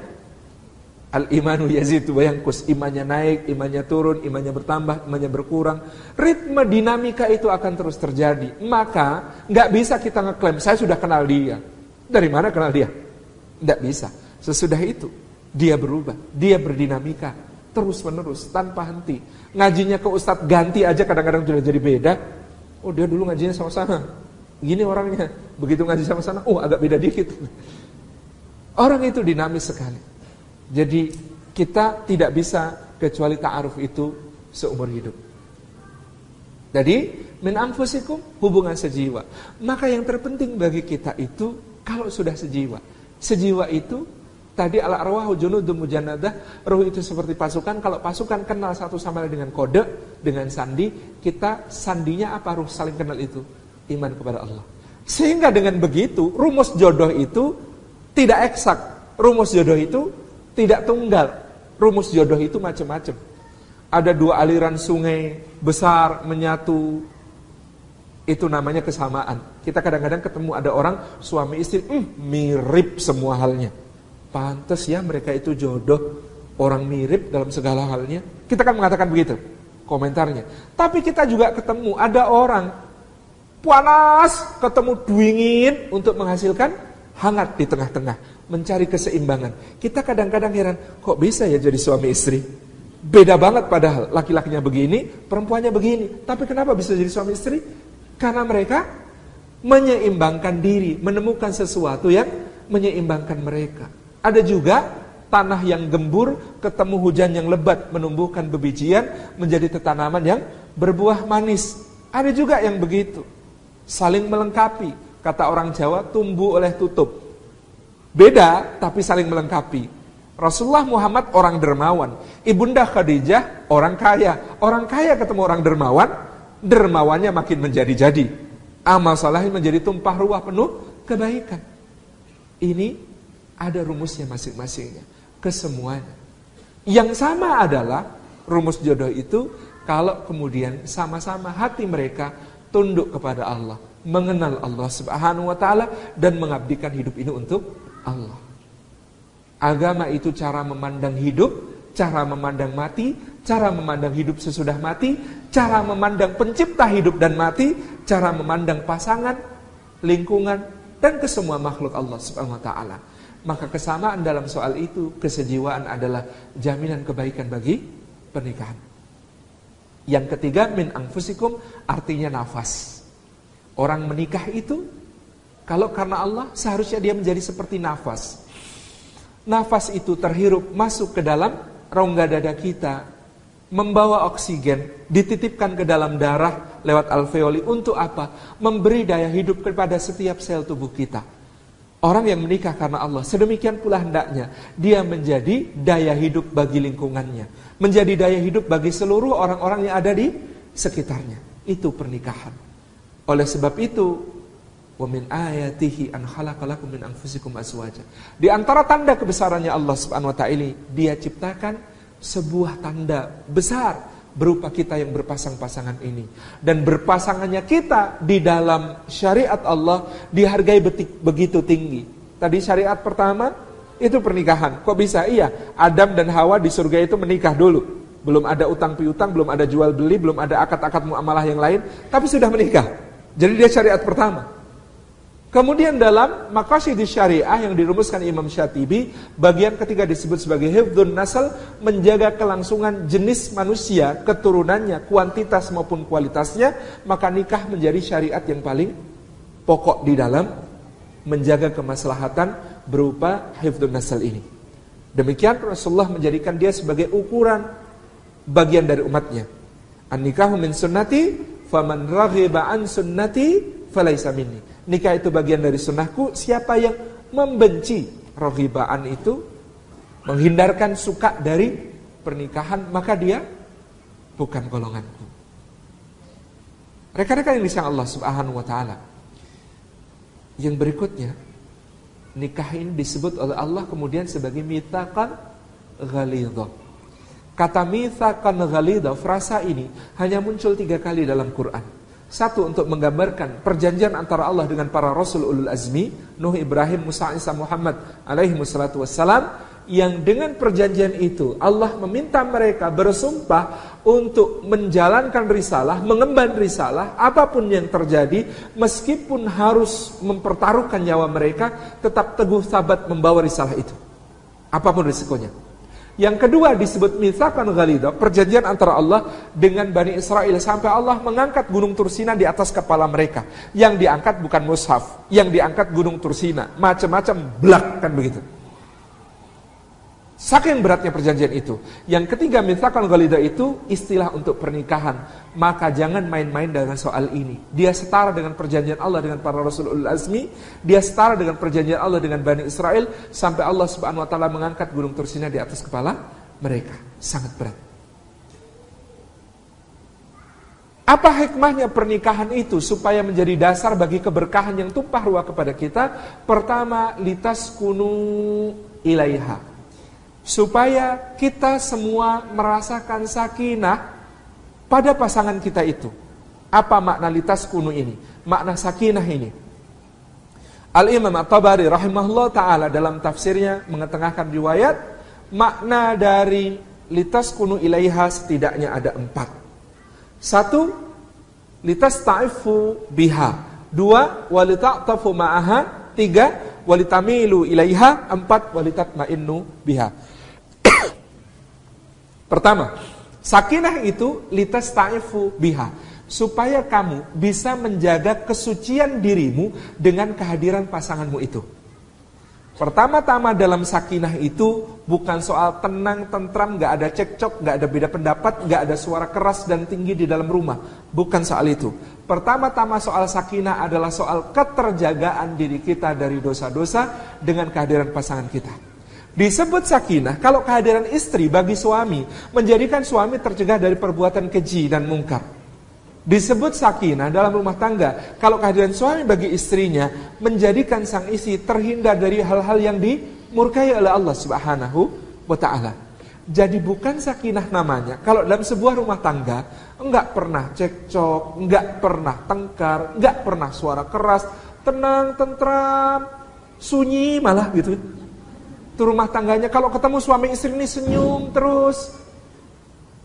al-imanu yazidu wa kus Imannya naik, imannya turun, imannya bertambah, imannya berkurang. Ritme dinamika itu akan terus terjadi. Maka nggak bisa kita ngeklaim saya sudah kenal dia. Dari mana kenal dia? Nggak bisa. Sesudah itu dia berubah, dia berdinamika terus menerus tanpa henti. Ngajinya ke ustadz ganti aja kadang-kadang sudah jadi beda. Oh dia dulu ngajinya sama-sama. Gini orangnya. Begitu ngaji sama sana, oh agak beda dikit. Orang itu dinamis sekali. Jadi kita tidak bisa kecuali ta'aruf itu seumur hidup. Jadi min anfusikum hubungan sejiwa. Maka yang terpenting bagi kita itu kalau sudah sejiwa. Sejiwa itu tadi ala arwahu junudum mujannadah, roh itu seperti pasukan. Kalau pasukan kenal satu sama lain dengan kode, dengan sandi, kita sandinya apa ruh saling kenal itu? iman kepada Allah. Sehingga dengan begitu rumus jodoh itu tidak eksak. Rumus jodoh itu tidak tunggal. Rumus jodoh itu macam-macam. Ada dua aliran sungai besar menyatu. Itu namanya kesamaan. Kita kadang-kadang ketemu ada orang suami istri, mm, mirip semua halnya. Pantas ya mereka itu jodoh. Orang mirip dalam segala halnya. Kita kan mengatakan begitu komentarnya. Tapi kita juga ketemu ada orang panas, ketemu dingin untuk menghasilkan hangat di tengah-tengah, mencari keseimbangan. Kita kadang-kadang heran, kok bisa ya jadi suami istri? Beda banget padahal laki-lakinya begini, perempuannya begini. Tapi kenapa bisa jadi suami istri? Karena mereka menyeimbangkan diri, menemukan sesuatu yang menyeimbangkan mereka. Ada juga tanah yang gembur, ketemu hujan yang lebat, menumbuhkan bebijian, menjadi tanaman yang berbuah manis. Ada juga yang begitu saling melengkapi. Kata orang Jawa, tumbuh oleh tutup. Beda, tapi saling melengkapi. Rasulullah Muhammad orang dermawan. Ibunda Khadijah orang kaya. Orang kaya ketemu orang dermawan, dermawannya makin menjadi-jadi. Amal salahin menjadi tumpah ruah penuh kebaikan. Ini ada rumusnya masing-masingnya. Kesemuanya. Yang sama adalah rumus jodoh itu kalau kemudian sama-sama hati mereka tunduk kepada Allah, mengenal Allah Subhanahu wa taala dan mengabdikan hidup ini untuk Allah. Agama itu cara memandang hidup, cara memandang mati, cara memandang hidup sesudah mati, cara memandang pencipta hidup dan mati, cara memandang pasangan, lingkungan dan kesemua makhluk Allah Subhanahu wa taala. Maka kesamaan dalam soal itu, kesejiwaan adalah jaminan kebaikan bagi pernikahan. Yang ketiga min anfusikum artinya nafas. Orang menikah itu kalau karena Allah seharusnya dia menjadi seperti nafas. Nafas itu terhirup masuk ke dalam rongga dada kita, membawa oksigen, dititipkan ke dalam darah lewat alveoli untuk apa? Memberi daya hidup kepada setiap sel tubuh kita. Orang yang menikah karena Allah, sedemikian pula hendaknya dia menjadi daya hidup bagi lingkungannya, menjadi daya hidup bagi seluruh orang-orang yang ada di sekitarnya. Itu pernikahan. Oleh sebab itu, wa min ayatihi an khalaqalakum min anfusikum azwaja. Di antara tanda kebesarannya Allah Subhanahu wa taala, dia ciptakan sebuah tanda besar berupa kita yang berpasang-pasangan ini. Dan berpasangannya kita di dalam syariat Allah dihargai begitu tinggi. Tadi syariat pertama itu pernikahan. Kok bisa? Iya, Adam dan Hawa di surga itu menikah dulu. Belum ada utang piutang, belum ada jual beli, belum ada akad-akad muamalah yang lain, tapi sudah menikah. Jadi dia syariat pertama. Kemudian dalam makasid syariah yang dirumuskan Imam Syatibi, bagian ketiga disebut sebagai hifdun nasal, menjaga kelangsungan jenis manusia, keturunannya, kuantitas maupun kualitasnya, maka nikah menjadi syariat yang paling pokok di dalam menjaga kemaslahatan berupa hifdun nasal ini. Demikian Rasulullah menjadikan dia sebagai ukuran bagian dari umatnya. An-nikahu min sunnati, faman raghiba an sunnati, falaisa minni nikah itu bagian dari sunnahku, siapa yang membenci rohibaan itu, menghindarkan suka dari pernikahan, maka dia bukan golonganku. Rekan-rekan yang disayang Allah subhanahu wa ta'ala. Yang berikutnya, nikah ini disebut oleh Allah kemudian sebagai mitakan ghalidhah. Kata mitakan ghalidhah, frasa ini hanya muncul tiga kali dalam Quran. Satu untuk menggambarkan perjanjian antara Allah dengan para Rasul Ulul Azmi, Nuh, Ibrahim, Musa, Isa, Muhammad alaihi wassalatu wassalam, yang dengan perjanjian itu Allah meminta mereka bersumpah untuk menjalankan risalah, mengemban risalah, apa pun yang terjadi, meskipun harus mempertaruhkan nyawa mereka, tetap teguh sabat membawa risalah itu. Apa pun risikonya. Yang kedua disebut mithakan ghalidah, perjanjian antara Allah dengan Bani Israel sampai Allah mengangkat gunung Tursina di atas kepala mereka. Yang diangkat bukan mushaf, yang diangkat gunung Tursina, macam-macam blak kan begitu. Saking beratnya perjanjian itu. Yang ketiga, mintakan ghalida itu istilah untuk pernikahan. Maka jangan main-main dengan soal ini. Dia setara dengan perjanjian Allah dengan para Rasulul Azmi. Dia setara dengan perjanjian Allah dengan Bani Israel. Sampai Allah subhanahu wa ta'ala mengangkat gunung Tursina di atas kepala mereka. Sangat berat. Apa hikmahnya pernikahan itu supaya menjadi dasar bagi keberkahan yang tumpah ruah kepada kita? Pertama, litas kunu ilaiha supaya kita semua merasakan sakinah pada pasangan kita itu. Apa makna litas kunu ini? Makna sakinah ini. Al-Imam At-Tabari rahimahullah ta'ala dalam tafsirnya mengetengahkan riwayat makna dari litas kunu ilaiha setidaknya ada empat. Satu, litas ta'ifu biha. Dua, walita'tafu ma'aha. Tiga, walitamilu ilaiha. Empat, walitatma'innu biha. Pertama, sakinah itu litas ta'ifu biha. Supaya kamu bisa menjaga kesucian dirimu dengan kehadiran pasanganmu itu. Pertama-tama dalam sakinah itu bukan soal tenang, tentram, gak ada cekcok, gak ada beda pendapat, gak ada suara keras dan tinggi di dalam rumah. Bukan soal itu. Pertama-tama soal sakinah adalah soal keterjagaan diri kita dari dosa-dosa dengan kehadiran pasangan kita. Disebut sakinah kalau kehadiran istri bagi suami menjadikan suami tercegah dari perbuatan keji dan mungkar. Disebut sakinah dalam rumah tangga kalau kehadiran suami bagi istrinya menjadikan sang istri terhindar dari hal-hal yang dimurkai oleh Allah Subhanahu wa taala. Jadi bukan sakinah namanya kalau dalam sebuah rumah tangga enggak pernah cekcok, enggak pernah tengkar, enggak pernah suara keras, tenang, tentram, sunyi malah gitu itu rumah tangganya kalau ketemu suami istri ini senyum terus.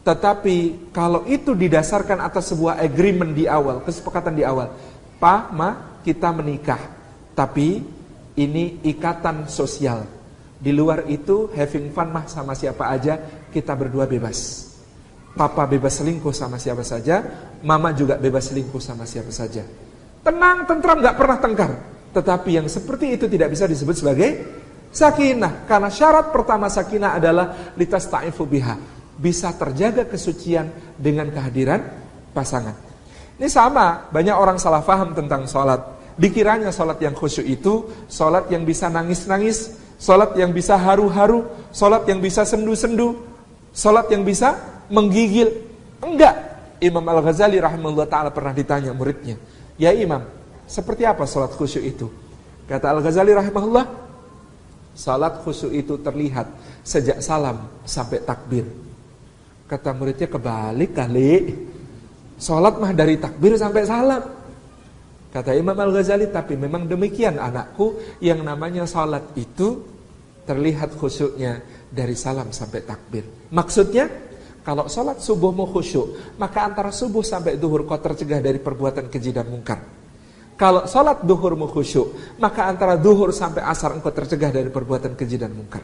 Tetapi kalau itu didasarkan atas sebuah agreement di awal, kesepakatan di awal. Pa, ma, kita menikah. Tapi ini ikatan sosial. Di luar itu having fun mah sama siapa aja, kita berdua bebas. Papa bebas selingkuh sama siapa saja, mama juga bebas selingkuh sama siapa saja. Tenang, tentram, gak pernah tengkar. Tetapi yang seperti itu tidak bisa disebut sebagai Sakinah, karena syarat pertama sakinah adalah litas ta'ifu biha. Bisa terjaga kesucian dengan kehadiran pasangan. Ini sama, banyak orang salah faham tentang sholat. Dikiranya sholat yang khusyuk itu, sholat yang bisa nangis-nangis, sholat yang bisa haru-haru, sholat yang bisa sendu-sendu, sholat yang bisa menggigil. Enggak. Imam Al-Ghazali rahimahullah ta'ala pernah ditanya muridnya. Ya imam, seperti apa sholat khusyuk itu? Kata Al-Ghazali rahimahullah, Salat khusyuk itu terlihat sejak salam sampai takbir. Kata muridnya kebalik kali. Salat mah dari takbir sampai salam. Kata Imam Al-Ghazali, tapi memang demikian anakku yang namanya salat itu terlihat khusyuknya dari salam sampai takbir. Maksudnya, kalau salat subuh mau khusyuk, maka antara subuh sampai duhur kau tercegah dari perbuatan keji dan mungkar. Kalau sholat duhurmu khusyuk, maka antara duhur sampai asar engkau tercegah dari perbuatan keji dan mungkar.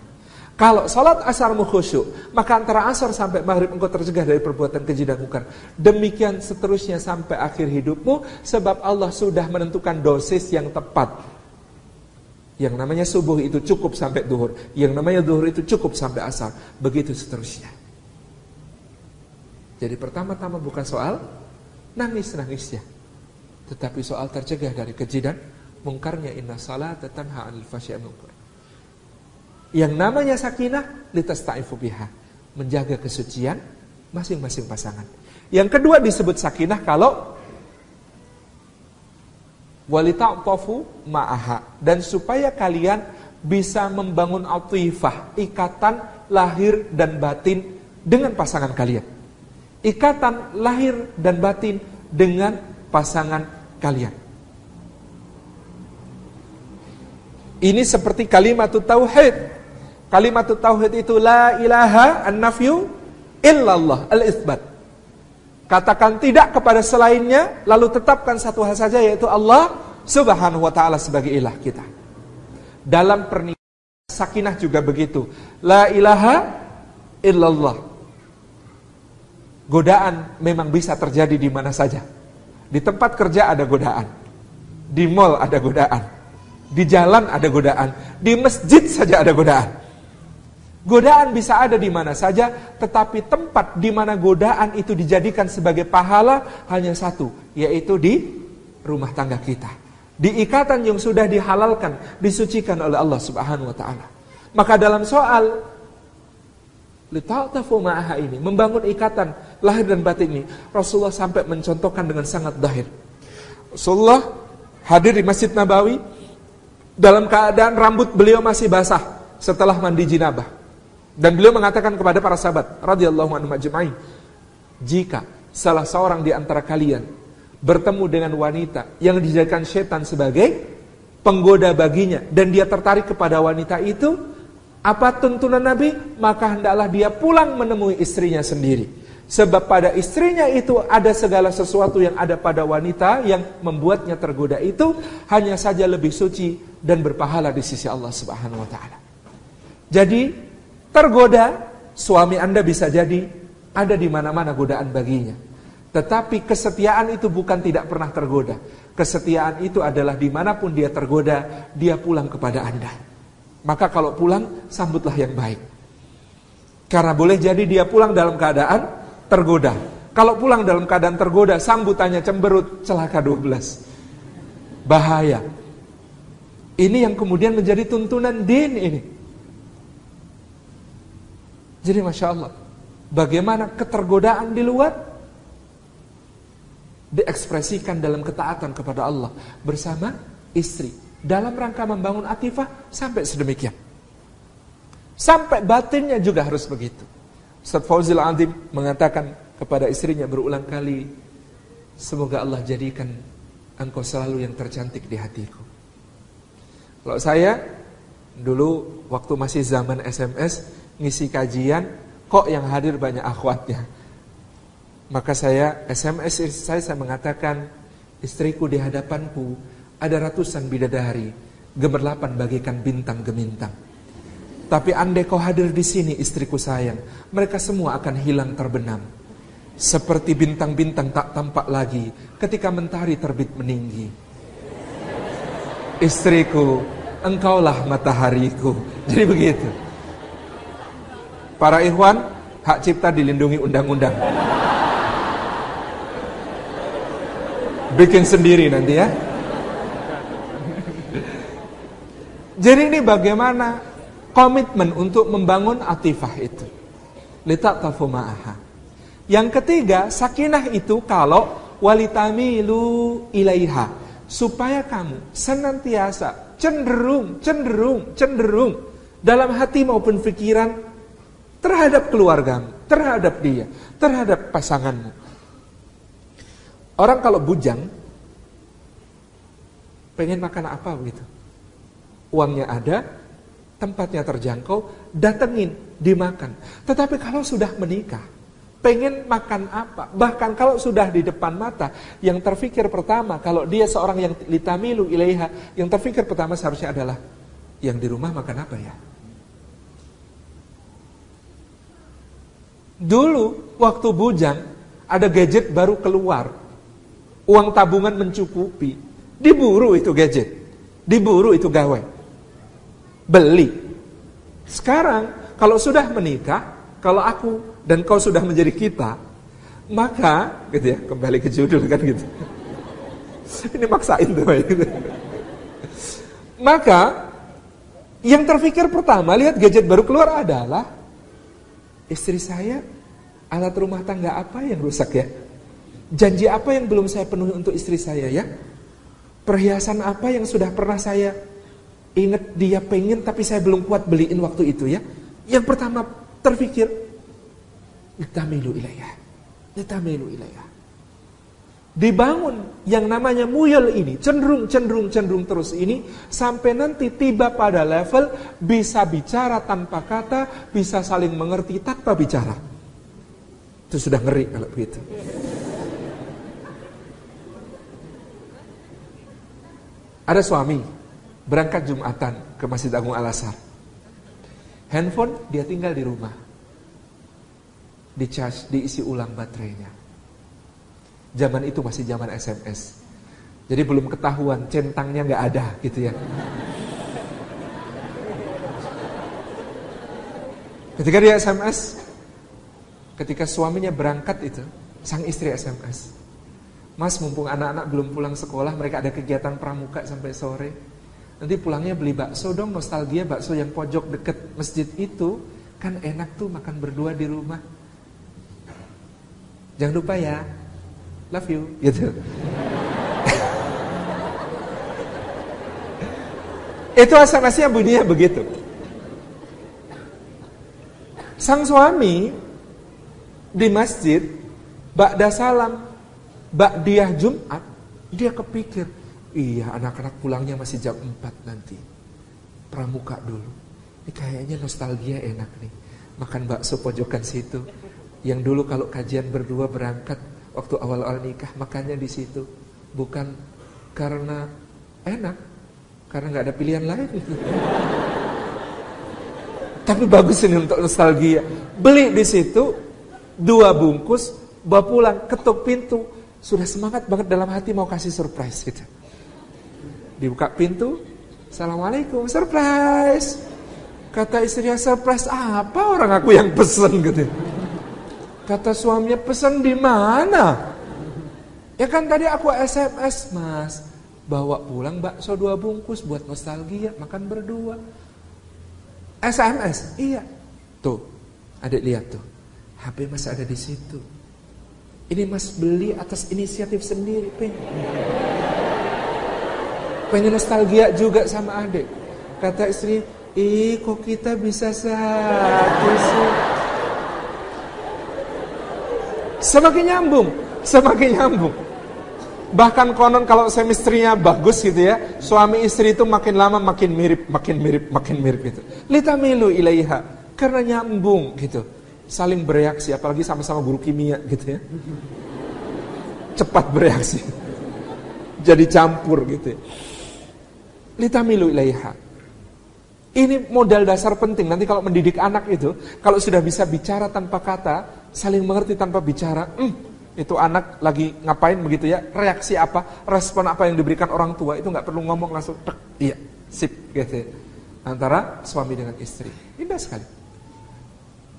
Kalau sholat asarmu khusyuk, maka antara asar sampai maghrib engkau tercegah dari perbuatan keji dan mungkar. Demikian seterusnya sampai akhir hidupmu, sebab Allah sudah menentukan dosis yang tepat. Yang namanya subuh itu cukup sampai duhur, yang namanya duhur itu cukup sampai asar. Begitu seterusnya. Jadi pertama-tama bukan soal nangis-nangisnya. Tetapi soal tercegah dari keji dan mungkarnya inna salat tanha 'anil fahsya'i. Yang namanya sakinah litasta'ifu biha, menjaga kesucian masing-masing pasangan. Yang kedua disebut sakinah kalau walita'tafu ma'aha dan supaya kalian bisa membangun atifah, ikatan lahir dan batin dengan pasangan kalian. Ikatan lahir dan batin dengan pasangan kalian. Ini seperti kalimat tauhid. Kalimat tauhid itu la ilaha an-nafyu illallah al-itsbat. Katakan tidak kepada selainnya lalu tetapkan satu hal saja yaitu Allah Subhanahu wa taala sebagai ilah kita. Dalam pernikahan sakinah juga begitu. La ilaha illallah. Godaan memang bisa terjadi di mana saja. Di tempat kerja ada godaan. Di mall ada godaan. Di jalan ada godaan. Di masjid saja ada godaan. Godaan bisa ada di mana saja, tetapi tempat di mana godaan itu dijadikan sebagai pahala hanya satu, yaitu di rumah tangga kita. Di ikatan yang sudah dihalalkan, disucikan oleh Allah Subhanahu wa taala. Maka dalam soal ma'aha ini, membangun ikatan lahir dan batin ini, Rasulullah sampai mencontohkan dengan sangat dahir. Rasulullah hadir di Masjid Nabawi dalam keadaan rambut beliau masih basah setelah mandi jinabah. Dan beliau mengatakan kepada para sahabat radhiyallahu anhu majma'in, jika salah seorang di antara kalian bertemu dengan wanita yang dijadikan setan sebagai penggoda baginya dan dia tertarik kepada wanita itu, apa tuntunan Nabi? Maka hendaklah dia pulang menemui istrinya sendiri. Sebab pada istrinya itu ada segala sesuatu yang ada pada wanita yang membuatnya tergoda itu hanya saja lebih suci dan berpahala di sisi Allah Subhanahu wa taala. Jadi tergoda suami Anda bisa jadi ada di mana-mana godaan baginya. Tetapi kesetiaan itu bukan tidak pernah tergoda. Kesetiaan itu adalah di mana pun dia tergoda, dia pulang kepada Anda. Maka kalau pulang, sambutlah yang baik. Karena boleh jadi dia pulang dalam keadaan tergoda. Kalau pulang dalam keadaan tergoda, sambutannya cemberut, celaka 12. Bahaya. Ini yang kemudian menjadi tuntunan din ini. Jadi Masya Allah, bagaimana ketergodaan di luar diekspresikan dalam ketaatan kepada Allah bersama istri dalam rangka membangun atifah sampai sedemikian. Sampai batinnya juga harus begitu. Ustaz Fauzil Azim mengatakan kepada istrinya berulang kali, semoga Allah jadikan engkau selalu yang tercantik di hatiku. Kalau saya dulu waktu masih zaman SMS ngisi kajian, kok yang hadir banyak akhwatnya. Maka saya SMS saya saya mengatakan istriku di hadapanku ada ratusan bidadari gemerlapan bagaikan bintang gemintang. Tapi andai kau hadir di sini istriku sayang, mereka semua akan hilang terbenam. Seperti bintang-bintang tak tampak lagi ketika mentari terbit meninggi. Istriku, engkaulah matahariku. Jadi begitu. Para ikhwan, hak cipta dilindungi undang-undang. Bikin sendiri nanti ya. Jadi ini bagaimana komitmen untuk membangun atifah itu. Litaqtafu ma'aha. Yang ketiga, sakinah itu kalau walitamilu ilaiha. Supaya kamu senantiasa cenderung, cenderung, cenderung dalam hati maupun pikiran terhadap keluargamu, terhadap dia, terhadap pasanganmu. Orang kalau bujang pengen makan apa begitu? uangnya ada, tempatnya terjangkau, datengin, dimakan. Tetapi kalau sudah menikah, pengen makan apa. Bahkan kalau sudah di depan mata, yang terfikir pertama, kalau dia seorang yang litamilu ilaiha, yang terfikir pertama seharusnya adalah, yang di rumah makan apa ya? Dulu, waktu bujang, ada gadget baru keluar. Uang tabungan mencukupi. Diburu itu gadget. Diburu itu gawe. Beli. Sekarang, kalau sudah menikah, kalau aku dan kau sudah menjadi kita, maka gitu ya, kembali ke judul kan gitu. Ini maksain tuh gitu. Maka yang terpikir pertama lihat gadget baru keluar adalah istri saya alat rumah tangga apa yang rusak ya? Janji apa yang belum saya penuhi untuk istri saya ya? Perhiasan apa yang sudah pernah saya ingat dia pengen tapi saya belum kuat beliin waktu itu ya? Yang pertama terpikir Litamilu ilayah. Litamilu ilayah. Dibangun yang namanya muyal ini, cenderung, cenderung, cenderung terus ini, sampai nanti tiba pada level bisa bicara tanpa kata, bisa saling mengerti tanpa bicara. Itu sudah ngeri kalau begitu. Ada suami berangkat Jumatan ke Masjid Agung Al Azhar. Handphone dia tinggal di rumah dicas, diisi ulang baterainya. Zaman itu masih zaman SMS. Jadi belum ketahuan centangnya nggak ada gitu ya. Ketika dia SMS, ketika suaminya berangkat itu, sang istri SMS. Mas mumpung anak-anak belum pulang sekolah, mereka ada kegiatan pramuka sampai sore. Nanti pulangnya beli bakso dong, nostalgia bakso yang pojok deket masjid itu. Kan enak tuh makan berdua di rumah. Jangan lupa ya. Love you gitu. Itu SMS-nya bunyinya begitu. Sang suami di masjid Ba'da salam Ba'diyah Jumat Dia kepikir Iya anak-anak pulangnya masih jam 4 nanti Pramuka dulu Ini kayaknya nostalgia enak nih Makan bakso pojokan situ yang dulu kalau kajian berdua berangkat waktu awal-awal nikah makannya di situ bukan karena enak, karena nggak ada pilihan lain. Tapi bagus ini untuk nostalgia. Beli di situ dua bungkus, bawa pulang, ketuk pintu, sudah semangat banget dalam hati mau kasih surprise gitu. Dibuka pintu, Assalamualaikum, surprise. Kata istrinya surprise apa orang aku yang pesen gitu. Kata suaminya, pesan di mana? Ya kan tadi aku SMS, Mas. Bawa pulang bakso dua bungkus buat nostalgia, makan berdua. SMS, iya. Tuh, adik lihat tuh. HP Mas ada di situ. Ini Mas beli atas inisiatif sendiri, pengen. Pengen nostalgia juga sama adik. Kata istri, ih kok kita bisa satu sih? Semakin nyambung, semakin nyambung. Bahkan konon kalau chemistry-nya bagus gitu ya, suami istri itu makin lama makin mirip, makin mirip, makin mirip gitu. Litamilu ilaiha, karena nyambung gitu. Saling bereaksi, apalagi sama-sama guru kimia gitu ya. Cepat bereaksi. Jadi campur gitu ya. Litamilu ilaiha. Ini modal dasar penting. Nanti kalau mendidik anak itu, kalau sudah bisa bicara tanpa kata, saling mengerti tanpa bicara, hmm, itu anak lagi ngapain begitu ya, reaksi apa, respon apa yang diberikan orang tua, itu nggak perlu ngomong langsung, tek, iya, sip, gitu ya. Antara suami dengan istri. Indah sekali.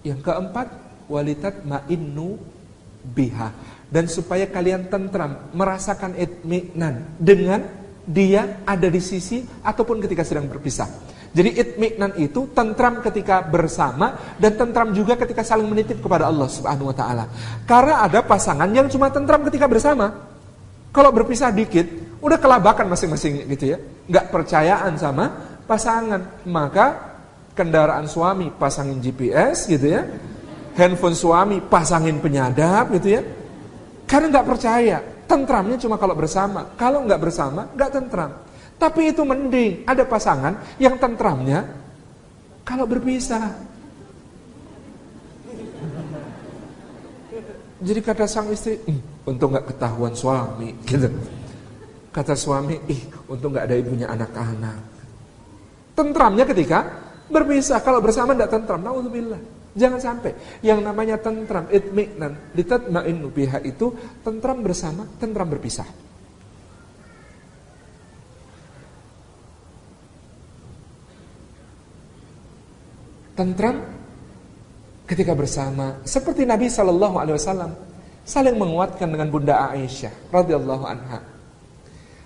Yang keempat, walitat ma'innu biha. Dan supaya kalian tentram, merasakan itminan dengan dia ada di sisi ataupun ketika sedang berpisah. Jadi itminan itu tentram ketika bersama dan tentram juga ketika saling menitip kepada Allah Subhanahu wa taala. Karena ada pasangan yang cuma tentram ketika bersama. Kalau berpisah dikit, udah kelabakan masing-masing gitu ya. Nggak percayaan sama pasangan. Maka kendaraan suami pasangin GPS gitu ya. Handphone suami pasangin penyadap gitu ya. Karena nggak percaya. Tentramnya cuma kalau bersama. Kalau nggak bersama, nggak tentram. Tapi itu mending ada pasangan yang tentramnya kalau berpisah. Jadi kata sang istri, hm, untung nggak ketahuan suami, gitu. Kata suami, ih, untung nggak ada ibunya anak-anak. Tentramnya ketika berpisah. Kalau bersama tidak tentram, naudzubillah. Jangan sampai yang namanya tentram, itmi'nan, litatma'innu biha itu tentram bersama, tentram berpisah. Tentram ketika bersama seperti Nabi Shallallahu Alaihi Wasallam saling menguatkan dengan Bunda Aisyah radhiyallahu anha.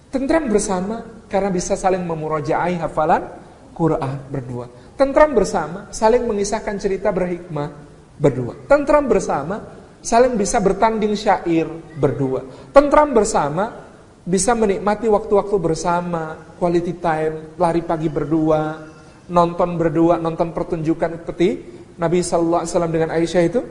Tentram bersama karena bisa saling memurojaai hafalan Quran berdua. Tentram bersama, saling mengisahkan cerita berhikmah berdua. Tentram bersama, saling bisa bertanding syair berdua. Tentram bersama, bisa menikmati waktu-waktu bersama, quality time, lari pagi berdua, nonton berdua, nonton pertunjukan seperti Nabi Sallallahu Alaihi Wasallam dengan Aisyah itu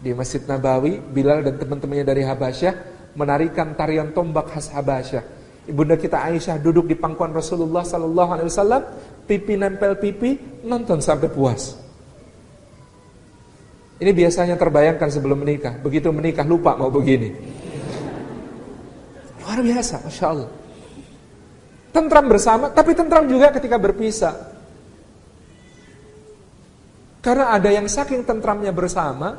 di Masjid Nabawi, Bilal dan teman-temannya dari Habasyah menarikan tarian tombak khas Habasyah Ibunda kita Aisyah duduk di pangkuan Rasulullah Sallallahu Alaihi Wasallam, pipi nempel pipi, nonton sampai puas. Ini biasanya terbayangkan sebelum menikah. Begitu menikah lupa mau begini. Luar biasa, masya Allah. Tentram bersama, tapi tentram juga ketika berpisah. Karena ada yang saking tentramnya bersama,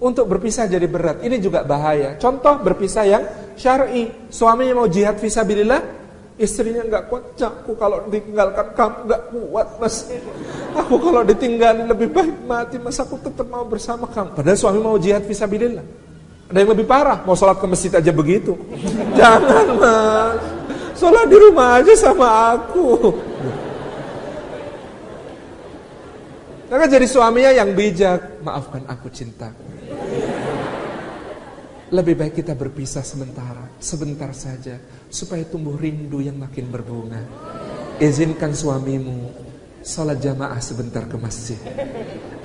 untuk berpisah jadi berat. Ini juga bahaya. Contoh berpisah yang syar'i. Suaminya mau jihad visabilillah, istrinya nggak kuat. Aku kalau ditinggalkan kamu nggak kuat mas. Aku kalau ditinggalin lebih baik mati mas. Aku tetap mau bersama kamu. Padahal suami mau jihad visabilillah. Ada yang lebih parah, mau sholat ke masjid aja begitu. Jangan mas, sholat di rumah aja sama aku. Maka jadi suaminya yang bijak, maafkan aku cintaku. Lebih baik kita berpisah sementara, sebentar saja, supaya tumbuh rindu yang makin berbunga. Izinkan suamimu sholat jamaah sebentar ke masjid.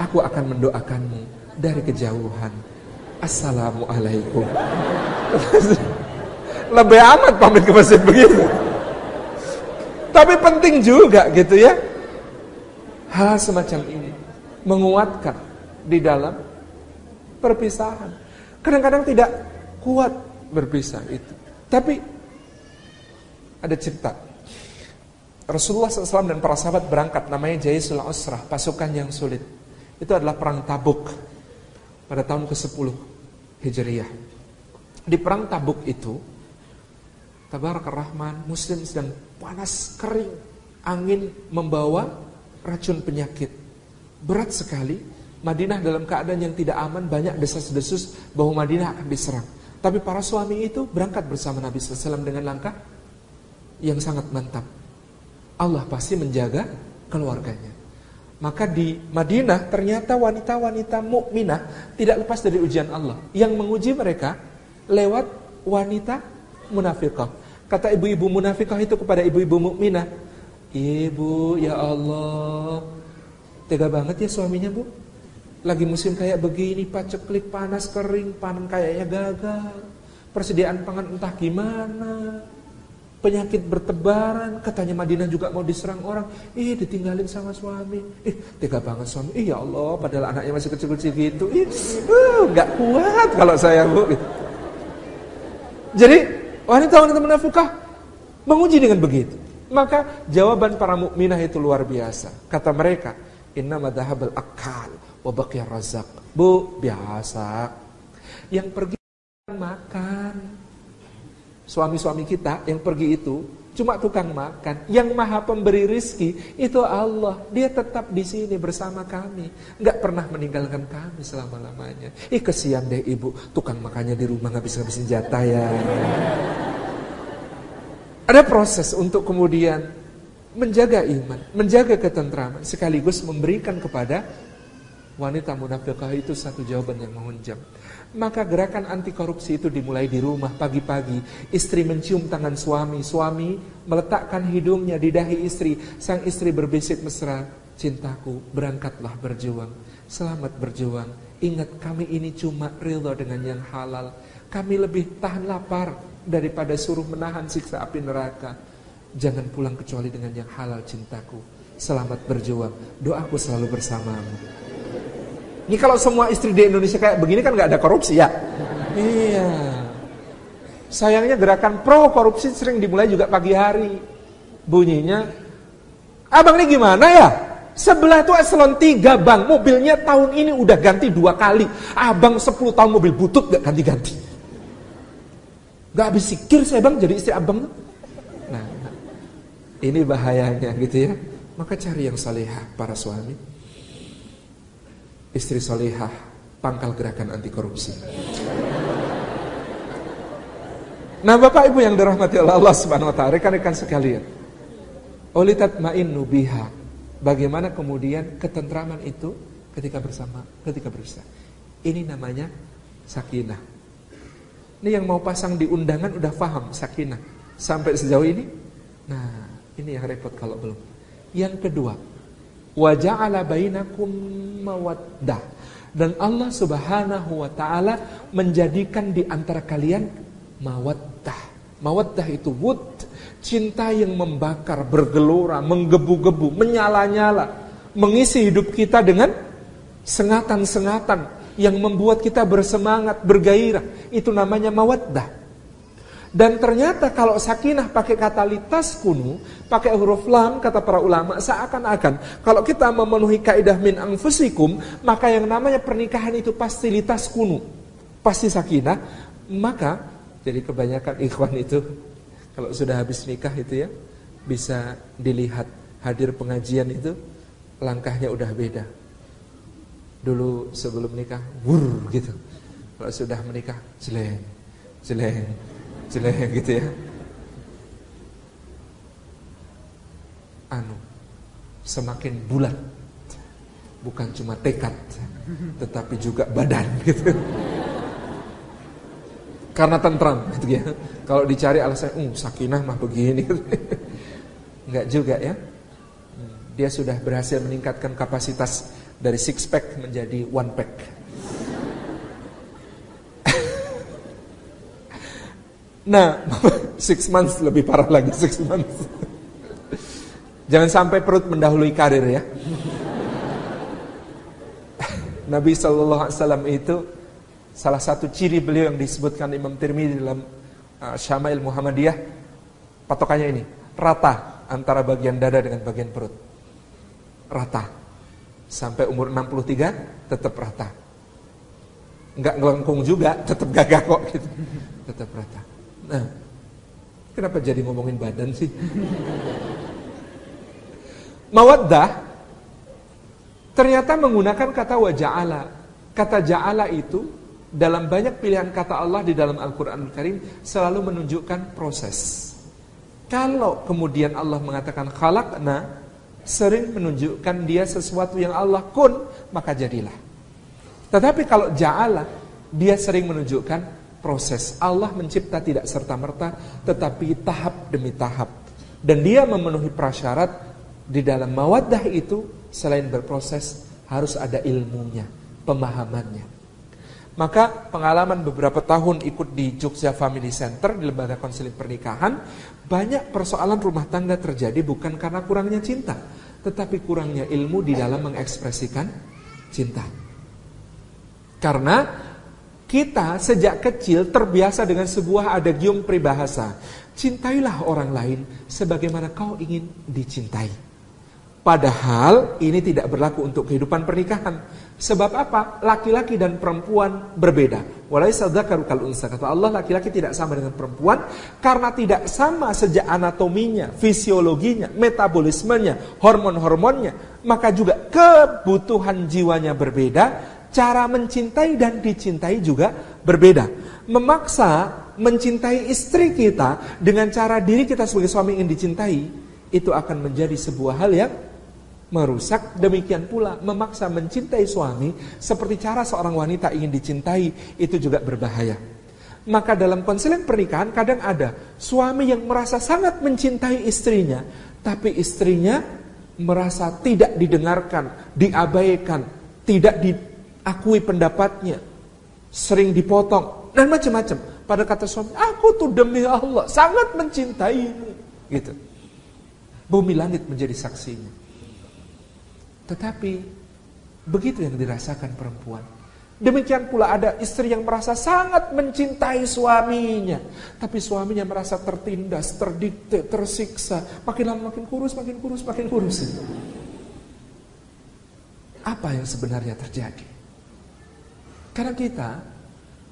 Aku akan mendoakanmu dari kejauhan. Assalamualaikum. Lebih amat pamit ke masjid begitu. Tapi penting juga gitu ya. Hal semacam ini menguatkan di dalam perpisahan. Kadang-kadang tidak kuat berpisah itu. Tapi ada cerita. Rasulullah SAW dan para sahabat berangkat namanya Jaisul Usrah, pasukan yang sulit. Itu adalah perang Tabuk pada tahun ke-10 Hijriah. Di perang Tabuk itu Tabarak Rahman, Muslim sedang panas kering, angin membawa racun penyakit. Berat sekali, Madinah dalam keadaan yang tidak aman, banyak desas-desus bahwa Madinah akan diserang. Tapi para suami itu berangkat bersama Nabi SAW dengan langkah yang sangat mantap. Allah pasti menjaga keluarganya. Maka di Madinah ternyata wanita-wanita mukminah tidak lepas dari ujian Allah. Yang menguji mereka lewat wanita munafikah. Kata ibu-ibu munafikah itu kepada ibu-ibu mukminah, "Ibu, ya Allah, tega banget ya suaminya, Bu." Lagi musim kayak begini, paceklik, panas, kering, panen kayaknya gagal. Persediaan pangan entah gimana. Penyakit bertebaran, katanya Madinah juga mau diserang orang. Ih, ditinggalin sama suami. Ih, tega banget suami. Ih, ya Allah, padahal anaknya masih kecil-kecil gitu. Ih, uh, gak kuat kalau saya, Bu. Jadi, wanita-wanita munafukah menguji dengan begitu. Maka jawaban para mukminah itu luar biasa. Kata mereka, Inna madhahabal akal Wabakya razak. Bu, biasa. Yang pergi makan. Suami-suami kita yang pergi itu cuma tukang makan. Yang maha pemberi rizki itu Allah. Dia tetap di sini bersama kami. Nggak pernah meninggalkan kami selama-lamanya. Ih kesian deh ibu, tukang makannya di rumah nggak bisa ngabisin jatah ya. Ada proses untuk kemudian menjaga iman, menjaga ketentraman, sekaligus memberikan kepada wanita munafikah itu satu jawaban yang menghunjam. Maka gerakan anti korupsi itu dimulai di rumah pagi-pagi. Istri mencium tangan suami, suami meletakkan hidungnya di dahi istri. Sang istri berbisik mesra, cintaku berangkatlah berjuang. Selamat berjuang. Ingat kami ini cuma ridho dengan yang halal. Kami lebih tahan lapar daripada suruh menahan siksa api neraka. Jangan pulang kecuali dengan yang halal cintaku. Selamat berjuang. Doaku selalu bersamamu. Ini kalau semua istri di Indonesia kayak begini kan nggak ada korupsi ya? Iya. Sayangnya gerakan pro korupsi sering dimulai juga pagi hari. Bunyinya, abang ini gimana ya? Sebelah itu eselon 3 bang, mobilnya tahun ini udah ganti dua kali. Abang 10 tahun mobil butut gak ganti-ganti. Gak habis sikir saya bang jadi istri abang. Nah, ini bahayanya gitu ya. Maka cari yang salihah para suami istri solehah, pangkal gerakan anti korupsi. Nah Bapak Ibu yang dirahmati oleh Allah Subhanahu wa taala, rekan-rekan sekalian. Olitat ma'innu biha. Bagaimana kemudian ketentraman itu ketika bersama, ketika bersama. Ini namanya sakinah. Ini yang mau pasang di undangan udah paham sakinah. Sampai sejauh ini. Nah, ini yang repot kalau belum. Yang kedua, wa bainakum mawaddah dan Allah Subhanahu wa taala menjadikan di antara kalian mawaddah. Mawaddah itu wud, cinta yang membakar, bergelora, menggebu-gebu, menyala-nyala, mengisi hidup kita dengan sengatan-sengatan yang membuat kita bersemangat, bergairah. Itu namanya mawaddah. Dan ternyata kalau sakinah pakai kata litas kunu, pakai huruf lam, kata para ulama, seakan-akan kalau kita memenuhi kaidah min angfusikum, maka yang namanya pernikahan itu pasti litas kunu, pasti sakinah, maka jadi kebanyakan ikhwan itu kalau sudah habis nikah itu ya, bisa dilihat hadir pengajian itu, langkahnya udah beda. Dulu sebelum nikah, wur gitu. Kalau sudah menikah, jeleng, jeleng, jelek gitu ya. Anu semakin bulat. Bukan cuma tekad tetapi juga badan gitu. Karena tentram gitu ya. Kalau dicari alasan uh sakinah mah begini. Enggak juga ya. Dia sudah berhasil meningkatkan kapasitas dari six pack menjadi one pack Nah, six months lebih parah lagi six months. Jangan sampai perut mendahului karir ya. Nabi Shallallahu Alaihi Wasallam itu salah satu ciri beliau yang disebutkan Imam Tirmidzi dalam uh, Syama'il Muhammadiyah. Patokannya ini rata antara bagian dada dengan bagian perut. Rata. Sampai umur 63 tetap rata. Nggak ngelengkung juga tetap gagah kok gitu. Tetap rata Nah, kenapa jadi ngomongin badan sih? Mawaddah ternyata menggunakan kata waja'ala. Kata ja'ala itu dalam banyak pilihan kata Allah di dalam Al-Quran Al Karim selalu menunjukkan proses. Kalau kemudian Allah mengatakan khalaqna, sering menunjukkan dia sesuatu yang Allah kun, maka jadilah. Tetapi kalau ja'ala, dia sering menunjukkan proses. Allah mencipta tidak serta-merta, tetapi tahap demi tahap. Dan dia memenuhi prasyarat di dalam mawaddah itu, selain berproses, harus ada ilmunya, pemahamannya. Maka pengalaman beberapa tahun ikut di Jogja Family Center di lembaga konseling pernikahan, banyak persoalan rumah tangga terjadi bukan karena kurangnya cinta, tetapi kurangnya ilmu di dalam mengekspresikan cinta. Karena kita sejak kecil terbiasa dengan sebuah adagium peribahasa. Cintailah orang lain sebagaimana kau ingin dicintai. Padahal ini tidak berlaku untuk kehidupan pernikahan. Sebab apa? Laki-laki dan perempuan berbeda. Walaisa dzakaru kal unsa. Kata Allah, laki-laki tidak sama dengan perempuan karena tidak sama sejak anatominya, fisiologinya, metabolismenya, hormon-hormonnya, maka juga kebutuhan jiwanya berbeda cara mencintai dan dicintai juga berbeda. Memaksa mencintai istri kita dengan cara diri kita sebagai suami ingin dicintai, itu akan menjadi sebuah hal yang merusak. Demikian pula memaksa mencintai suami seperti cara seorang wanita ingin dicintai, itu juga berbahaya. Maka dalam konseling pernikahan kadang ada suami yang merasa sangat mencintai istrinya, tapi istrinya merasa tidak didengarkan, diabaikan, tidak di akui pendapatnya, sering dipotong dan macam-macam. Pada kata suami, aku tuh demi Allah sangat mencintaimu, gitu. Bumi langit menjadi saksinya. Tetapi Begitu yang dirasakan perempuan. Demikian pula ada istri yang merasa sangat mencintai suaminya. Tapi suaminya merasa tertindas, terdikte, tersiksa. Makin lama makin kurus, makin kurus, makin kurus. Apa yang sebenarnya terjadi? Karena kita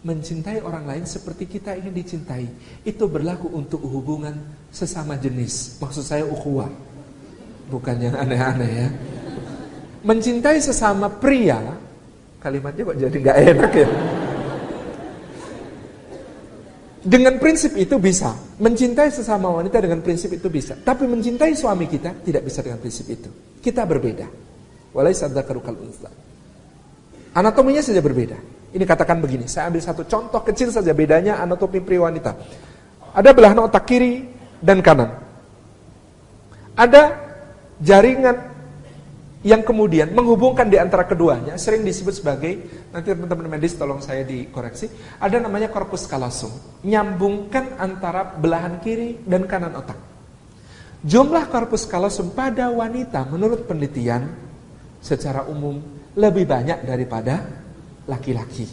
mencintai orang lain seperti kita ingin dicintai. Itu berlaku untuk hubungan sesama jenis. Maksud saya ukhuwah. Bukan yang aneh-aneh ya. Mencintai sesama pria, kalimatnya kok jadi nggak enak ya. Dengan prinsip itu bisa. Mencintai sesama wanita dengan prinsip itu bisa. Tapi mencintai suami kita tidak bisa dengan prinsip itu. Kita berbeda. Walai sadzakaru kal Anatominya saja berbeda. Ini katakan begini, saya ambil satu contoh kecil saja bedanya anatomi pria wanita. Ada belahan otak kiri dan kanan. Ada jaringan yang kemudian menghubungkan di antara keduanya sering disebut sebagai nanti teman-teman medis tolong saya dikoreksi ada namanya korpus kalosum nyambungkan antara belahan kiri dan kanan otak jumlah korpus kalosum pada wanita menurut penelitian secara umum lebih banyak daripada laki-laki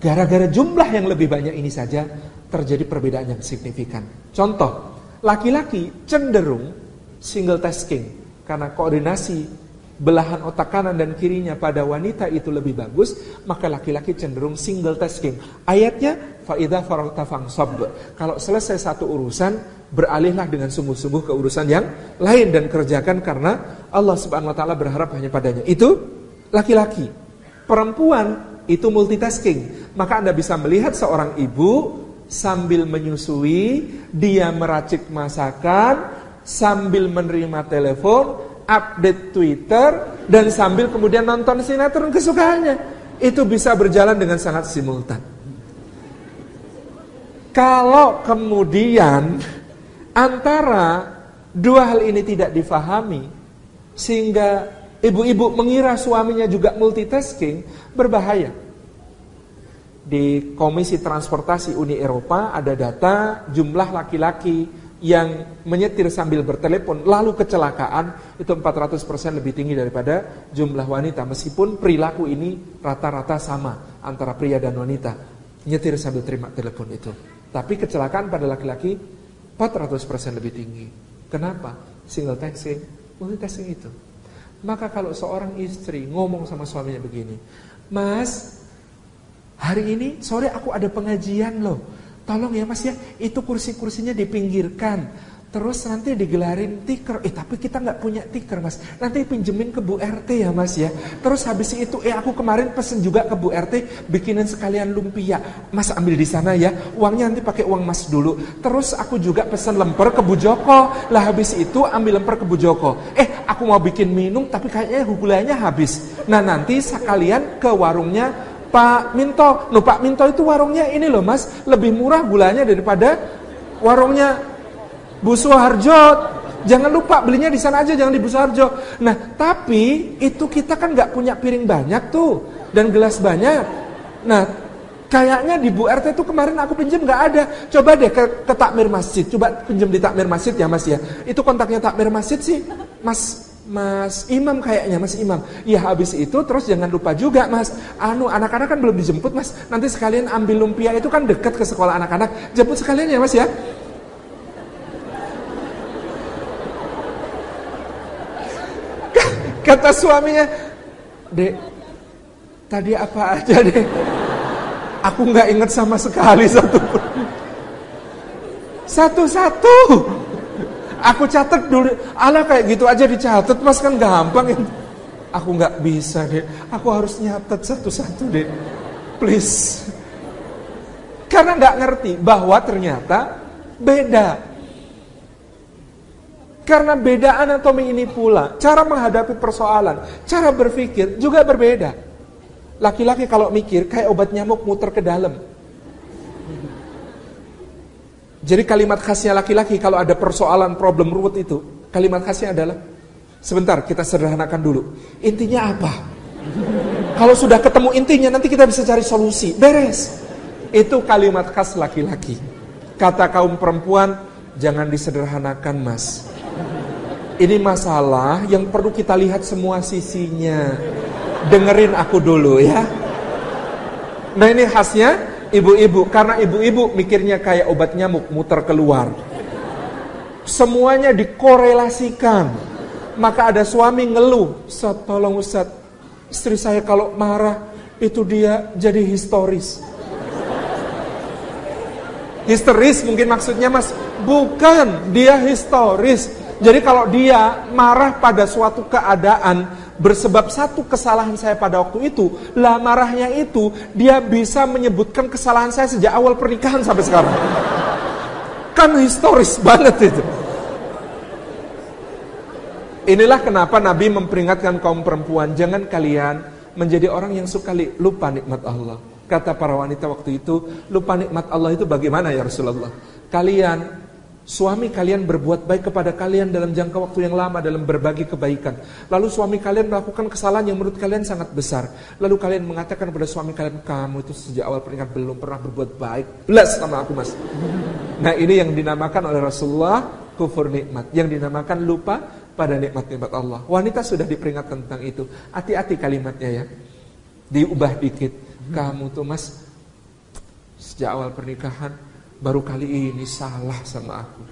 gara-gara jumlah yang lebih banyak ini saja terjadi perbedaan yang signifikan contoh laki-laki cenderung single tasking karena koordinasi belahan otak kanan dan kirinya pada wanita itu lebih bagus, maka laki-laki cenderung single tasking. Ayatnya faida faragta fangsab. Kalau selesai satu urusan, beralihlah dengan sungguh-sungguh ke urusan yang lain dan kerjakan karena Allah Subhanahu wa taala berharap hanya padanya. Itu laki-laki. Perempuan itu multitasking. Maka Anda bisa melihat seorang ibu sambil menyusui, dia meracik masakan, sambil menerima telepon, update Twitter, dan sambil kemudian nonton sinetron kesukaannya. Itu bisa berjalan dengan sangat simultan. Kalau kemudian antara dua hal ini tidak difahami, sehingga ibu-ibu mengira suaminya juga multitasking, berbahaya. Di Komisi Transportasi Uni Eropa ada data jumlah laki-laki yang menyetir sambil bertelepon lalu kecelakaan itu 400% lebih tinggi daripada jumlah wanita. Meskipun perilaku ini rata-rata sama antara pria dan wanita nyetir sambil terima telepon itu. Tapi kecelakaan pada laki-laki 400% lebih tinggi. Kenapa? Single texting multitasking itu maka kalau seorang istri ngomong sama suaminya begini mas hari ini sore aku ada pengajian loh Tolong ya mas ya, itu kursi-kursinya dipinggirkan. Terus nanti digelarin tiker. Eh tapi kita nggak punya tiker mas. Nanti pinjemin ke Bu RT ya mas ya. Terus habis itu eh aku kemarin pesen juga ke Bu RT bikinin sekalian lumpia. Mas ambil di sana ya. Uangnya nanti pakai uang mas dulu. Terus aku juga pesen lemper ke Bu Joko. Lah habis itu ambil lemper ke Bu Joko. Eh aku mau bikin minum tapi kayaknya gulanya habis. Nah nanti sekalian ke warungnya Pak Minto, no Pak Minto itu warungnya ini loh mas, lebih murah gulanya daripada warungnya Bu Suharjo. Jangan lupa belinya di sana aja, jangan di Bu Suharjo. Nah, tapi itu kita kan nggak punya piring banyak tuh dan gelas banyak. Nah, kayaknya di Bu RT itu kemarin aku pinjam nggak ada. Coba deh ke, ke takmir masjid, coba pinjam di takmir masjid ya mas ya. Itu kontaknya takmir masjid sih, mas Mas Imam kayaknya Mas Imam. Ya habis itu terus jangan lupa juga Mas. Anu anak-anak kan belum dijemput Mas. Nanti sekalian ambil lumpia itu kan dekat ke sekolah anak-anak. Jemput sekalian ya Mas ya. Kata suaminya, Dek, tadi apa aja deh? Aku nggak inget sama sekali satu Satu-satu. Aku catat dulu. Ala kayak gitu aja dicatat mas kan gampang. Aku nggak bisa deh. Aku harus nyatet satu-satu deh. Please. Karena nggak ngerti bahwa ternyata beda. Karena beda anatomi ini pula, cara menghadapi persoalan, cara berpikir juga berbeda. Laki-laki kalau mikir kayak obat nyamuk muter ke dalam. Jadi kalimat khasnya laki-laki kalau ada persoalan problem ruwet itu, kalimat khasnya adalah sebentar kita sederhanakan dulu. Intinya apa? Kalau sudah ketemu intinya nanti kita bisa cari solusi. Beres. Itu kalimat khas laki-laki. Kata kaum perempuan, jangan disederhanakan, Mas. Ini masalah yang perlu kita lihat semua sisinya. dengerin aku dulu ya. Nah ini khasnya ibu-ibu, karena ibu-ibu mikirnya kayak obat nyamuk muter keluar. Semuanya dikorelasikan. Maka ada suami ngeluh, Ustaz tolong Ustaz, istri saya kalau marah itu dia jadi historis. Histeris mungkin maksudnya mas, bukan dia historis. Jadi kalau dia marah pada suatu keadaan, bersebab satu kesalahan saya pada waktu itu, lah marahnya itu dia bisa menyebutkan kesalahan saya sejak awal pernikahan sampai sekarang. Kan historis banget itu. Inilah kenapa Nabi memperingatkan kaum perempuan, jangan kalian menjadi orang yang suka lupa nikmat Allah. Kata para wanita waktu itu, lupa nikmat Allah itu bagaimana ya Rasulullah? Kalian Suami kalian berbuat baik kepada kalian dalam jangka waktu yang lama dalam berbagi kebaikan. Lalu suami kalian melakukan kesalahan yang menurut kalian sangat besar. Lalu kalian mengatakan kepada suami kalian, kamu itu sejak awal pernikahan belum pernah berbuat baik. Belas sama aku mas. Nah ini yang dinamakan oleh Rasulullah kufur nikmat. Yang dinamakan lupa pada nikmat-nikmat Allah. Wanita sudah diperingatkan tentang itu. Hati-hati kalimatnya ya. Diubah dikit. Kamu tuh mas, sejak awal pernikahan baru kali ini salah sama aku.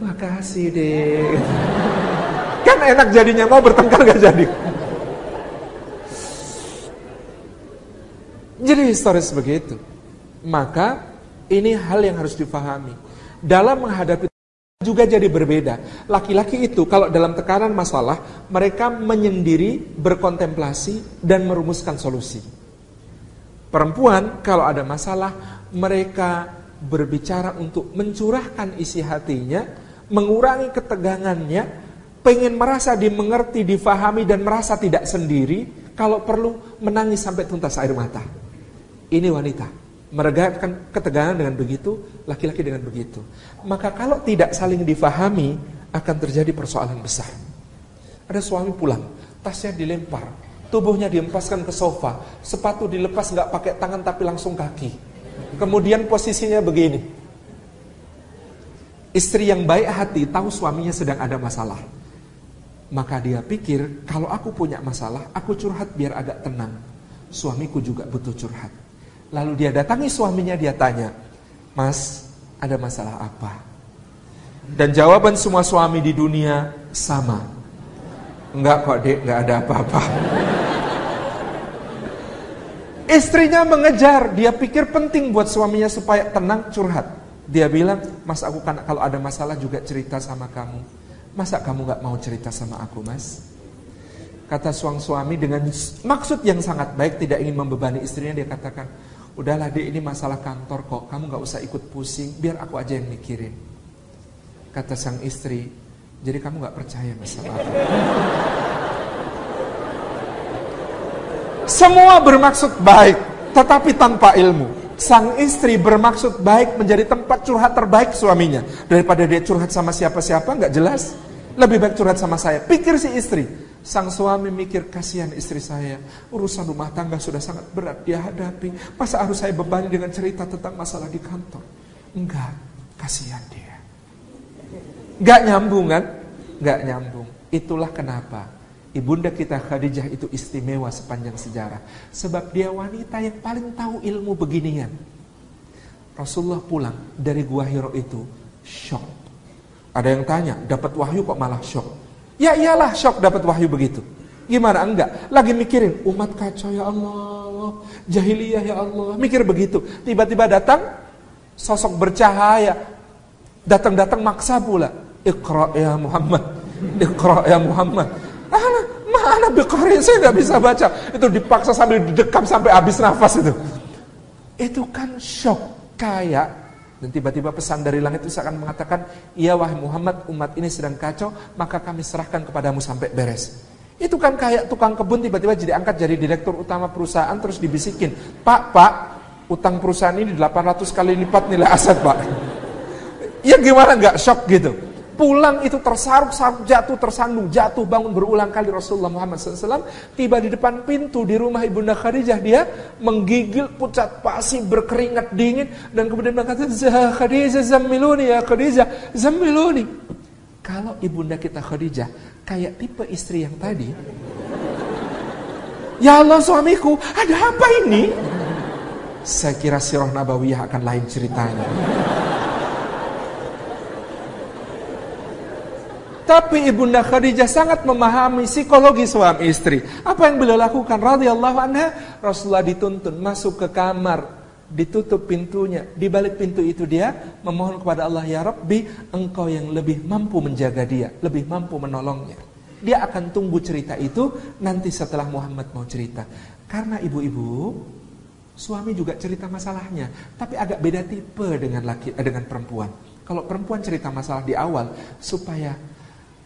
Makasih deh. Kan enak jadinya mau bertengkar gak jadi. Jadi historis begitu. Maka ini hal yang harus difahami. Dalam menghadapi juga jadi berbeda. Laki-laki itu kalau dalam tekanan masalah, mereka menyendiri, berkontemplasi, dan merumuskan solusi. Perempuan kalau ada masalah mereka berbicara untuk mencurahkan isi hatinya, mengurangi ketegangannya, pengen merasa dimengerti, difahami dan merasa tidak sendiri, kalau perlu menangis sampai tuntas air mata. Ini wanita, meredakan ketegangan dengan begitu, laki-laki dengan begitu. Maka kalau tidak saling difahami, akan terjadi persoalan besar. Ada suami pulang, tasnya dilempar, Tubuhnya diempaskan ke sofa, sepatu dilepas nggak pakai tangan tapi langsung kaki. Kemudian posisinya begini. Istri yang baik hati tahu suaminya sedang ada masalah. Maka dia pikir, kalau aku punya masalah, aku curhat biar agak tenang. Suamiku juga butuh curhat. Lalu dia datangi suaminya, dia tanya, Mas, ada masalah apa? Dan jawaban semua suami di dunia sama. Enggak kok dek, enggak ada apa-apa. Istrinya mengejar, dia pikir penting buat suaminya supaya tenang curhat. Dia bilang, mas aku kan kalau ada masalah juga cerita sama kamu. Masa kamu gak mau cerita sama aku mas? Kata suang suami dengan maksud yang sangat baik, tidak ingin membebani istrinya, dia katakan, udahlah deh ini masalah kantor kok, kamu gak usah ikut pusing, biar aku aja yang mikirin. Kata sang istri, jadi kamu gak percaya mas sama aku. Semua bermaksud baik, tetapi tanpa ilmu. Sang istri bermaksud baik menjadi tempat curhat terbaik suaminya. Daripada dia curhat sama siapa-siapa, nggak jelas. Lebih baik curhat sama saya. Pikir si istri. Sang suami mikir, kasihan istri saya. Urusan rumah tangga sudah sangat berat dia hadapi. Masa harus saya bebani dengan cerita tentang masalah di kantor? Enggak, kasihan dia. Enggak nyambung kan? Enggak nyambung. Itulah kenapa Ibunda kita Khadijah itu istimewa sepanjang sejarah. Sebab dia wanita yang paling tahu ilmu beginian. Rasulullah pulang dari Gua Hiro itu shock. Ada yang tanya, dapat wahyu kok malah shock? Ya iyalah shock dapat wahyu begitu. Gimana enggak? Lagi mikirin umat kacau ya Allah, jahiliyah ya Allah. Mikir begitu. Tiba-tiba datang sosok bercahaya. Datang-datang maksa pula. Iqra ya Muhammad. Iqra ya Muhammad Mana, mana Bukhari? Saya nggak bisa baca. Itu dipaksa sambil didekam sampai habis nafas itu. Itu kan shock kayak dan tiba-tiba pesan dari langit itu akan mengatakan, "Iya wahai Muhammad, umat ini sedang kacau, maka kami serahkan kepadamu sampai beres." Itu kan kayak tukang kebun tiba-tiba jadi angkat jadi direktur utama perusahaan terus dibisikin, "Pak, Pak, utang perusahaan ini 800 kali lipat nilai aset, Pak." Ya gimana nggak shock gitu? Pulang itu tersaruk-saruk, jatuh, tersandung, jatuh, bangun berulang kali Rasulullah Muhammad SAW. Tiba di depan pintu di rumah Ibunda Khadijah, dia menggigil pucat pasi, berkeringat dingin. Dan kemudian berkata, Khadijah, zammiluni ya Khadijah, zammiluni. Kalau ibunda kita Khadijah kayak tipe istri yang tadi, Ya Allah suamiku, ada apa ini? Saya kira sirah nabawiyah akan lain ceritanya. Tapi Ibunda Khadijah sangat memahami psikologi suami istri. Apa yang beliau lakukan? Radhiyallahu anha, Rasulullah dituntun masuk ke kamar, ditutup pintunya. Di balik pintu itu dia memohon kepada Allah, "Ya Rabbi, Engkau yang lebih mampu menjaga dia, lebih mampu menolongnya." Dia akan tunggu cerita itu nanti setelah Muhammad mau cerita. Karena ibu-ibu, suami juga cerita masalahnya, tapi agak beda tipe dengan laki eh, dengan perempuan. Kalau perempuan cerita masalah di awal supaya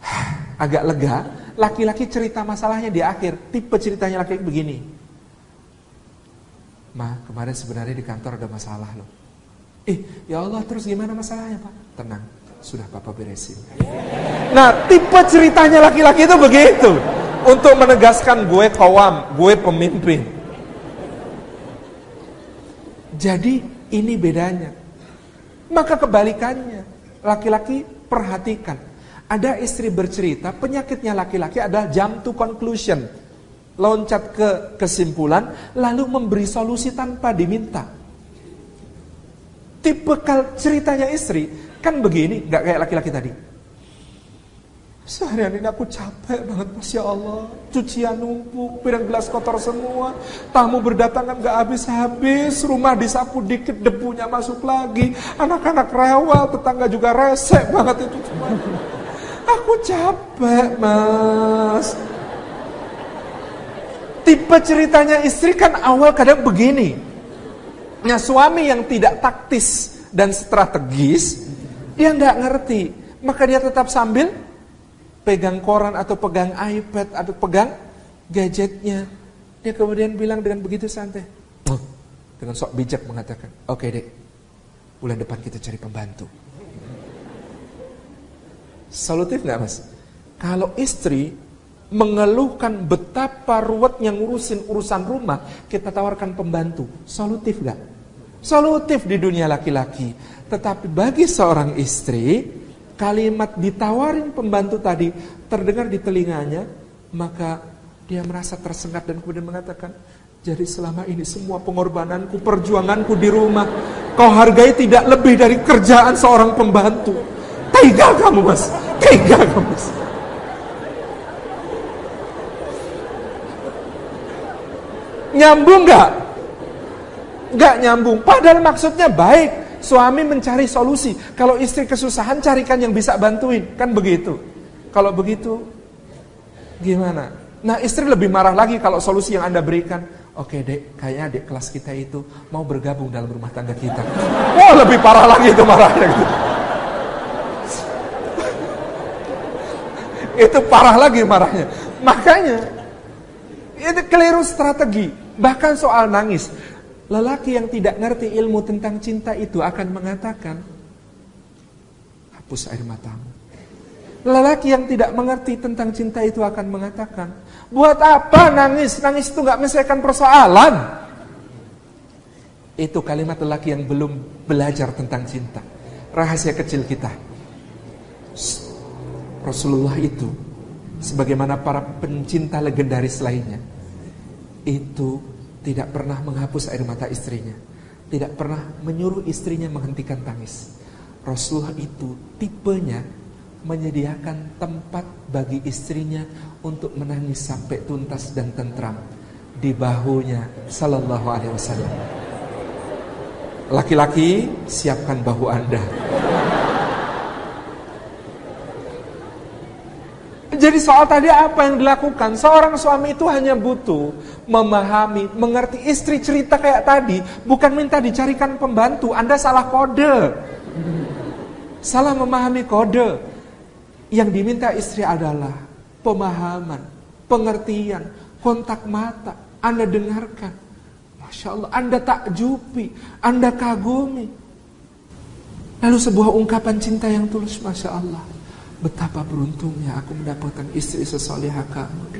agak lega, laki-laki cerita masalahnya di akhir. Tipe ceritanya laki laki begini. Ma, kemarin sebenarnya di kantor ada masalah loh. Eh, ya Allah, terus gimana masalahnya, Pak? Tenang, sudah Papa beresin. Nah, tipe ceritanya laki-laki itu begitu. Untuk menegaskan gue kawam, gue pemimpin. Jadi ini bedanya. Maka kebalikannya, laki-laki perhatikan ada istri bercerita, penyakitnya laki-laki adalah jump to conclusion. Loncat ke kesimpulan, lalu memberi solusi tanpa diminta. Tipe ceritanya istri, kan begini, nggak kayak laki-laki tadi. Seharian ini aku capek banget Masya Allah Cucian numpuk, piring gelas kotor semua Tamu berdatangan gak habis-habis Rumah disapu dikit, debunya masuk lagi Anak-anak rewel, tetangga juga resek banget itu Aku capek mas. Tipe ceritanya istri kan awal kadang begini. Nah suami yang tidak taktis dan strategis Dia nggak ngerti. Maka dia tetap sambil Pegang koran atau pegang iPad Atau pegang gadgetnya. Dia kemudian bilang dengan begitu santai. Dengan sok bijak mengatakan Oke okay, dek. Bulan depan kita cari pembantu Solutif nggak mas? Kalau istri mengeluhkan betapa ruwetnya ngurusin urusan rumah, kita tawarkan pembantu. Solutif nggak? Solutif di dunia laki-laki. Tetapi bagi seorang istri, kalimat ditawarin pembantu tadi terdengar di telinganya, maka dia merasa tersengat dan kemudian mengatakan, jadi selama ini semua pengorbananku, perjuanganku di rumah, kau hargai tidak lebih dari kerjaan seorang pembantu. Tega kamu mas, tega kamu mas. Nyambung nggak? Nggak nyambung. Padahal maksudnya baik. Suami mencari solusi. Kalau istri kesusahan carikan yang bisa bantuin. Kan begitu. Kalau begitu gimana? Nah istri lebih marah lagi kalau solusi yang anda berikan. Oke dek, kayaknya dek kelas kita itu mau bergabung dalam rumah tangga kita. Oh lebih parah lagi itu marahnya gitu. Itu parah lagi marahnya. Makanya itu keliru strategi. Bahkan soal nangis. Lelaki yang tidak ngerti ilmu tentang cinta itu akan mengatakan, hapus air matamu. Lelaki yang tidak mengerti tentang cinta itu akan mengatakan, buat apa nangis? Nangis itu nggak menyelesaikan persoalan. Itu kalimat lelaki yang belum belajar tentang cinta. Rahasia kecil kita. Rasulullah itu sebagaimana para pencinta legendaris lainnya itu tidak pernah menghapus air mata istrinya, tidak pernah menyuruh istrinya menghentikan tangis. Rasulullah itu tipenya menyediakan tempat bagi istrinya untuk menangis sampai tuntas dan tentram di bahunya sallallahu alaihi wasallam. Laki-laki, siapkan bahu Anda. Jadi soal tadi apa yang dilakukan? Seorang suami itu hanya butuh memahami, mengerti istri cerita kayak tadi, bukan minta dicarikan pembantu. Anda salah kode. Salah memahami kode. Yang diminta istri adalah pemahaman, pengertian, kontak mata. Anda dengarkan. Masya Allah, Anda takjubi, Anda kagumi. Lalu sebuah ungkapan cinta yang tulus, Masya Allah. Betapa beruntungnya aku mendapatkan istri sesolehah kamu.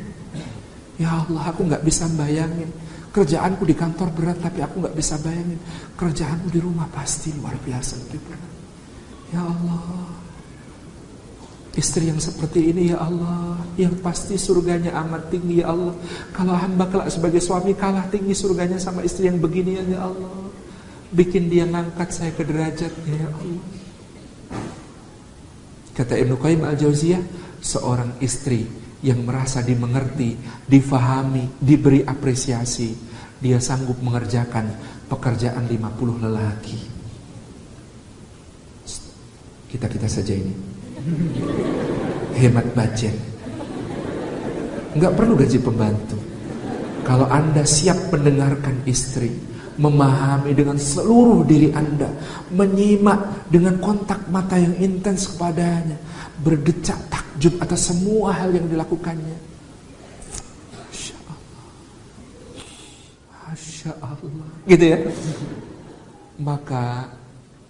Ya Allah, aku nggak bisa bayangin. Kerjaanku di kantor berat, tapi aku nggak bisa bayangin. Kerjaanmu di rumah pasti luar biasa. Ya Allah. Istri yang seperti ini ya Allah Yang pasti surganya amat tinggi ya Allah Kalau hamba kelak sebagai suami kalah tinggi surganya sama istri yang begini ya Allah Bikin dia ngangkat saya ke derajatnya ya Allah Kata Ibnu Qayyim al-Jauziyah Seorang istri yang merasa dimengerti Difahami, diberi apresiasi Dia sanggup mengerjakan pekerjaan 50 lelaki Kita-kita saja ini Hemat budget. Enggak perlu gaji pembantu. Kalau Anda siap mendengarkan istri, memahami dengan seluruh diri Anda, menyimak dengan kontak mata yang intens kepadanya, berdecak takjub atas semua hal yang dilakukannya. Masya Allah. Masya Allah. Gitu ya. Maka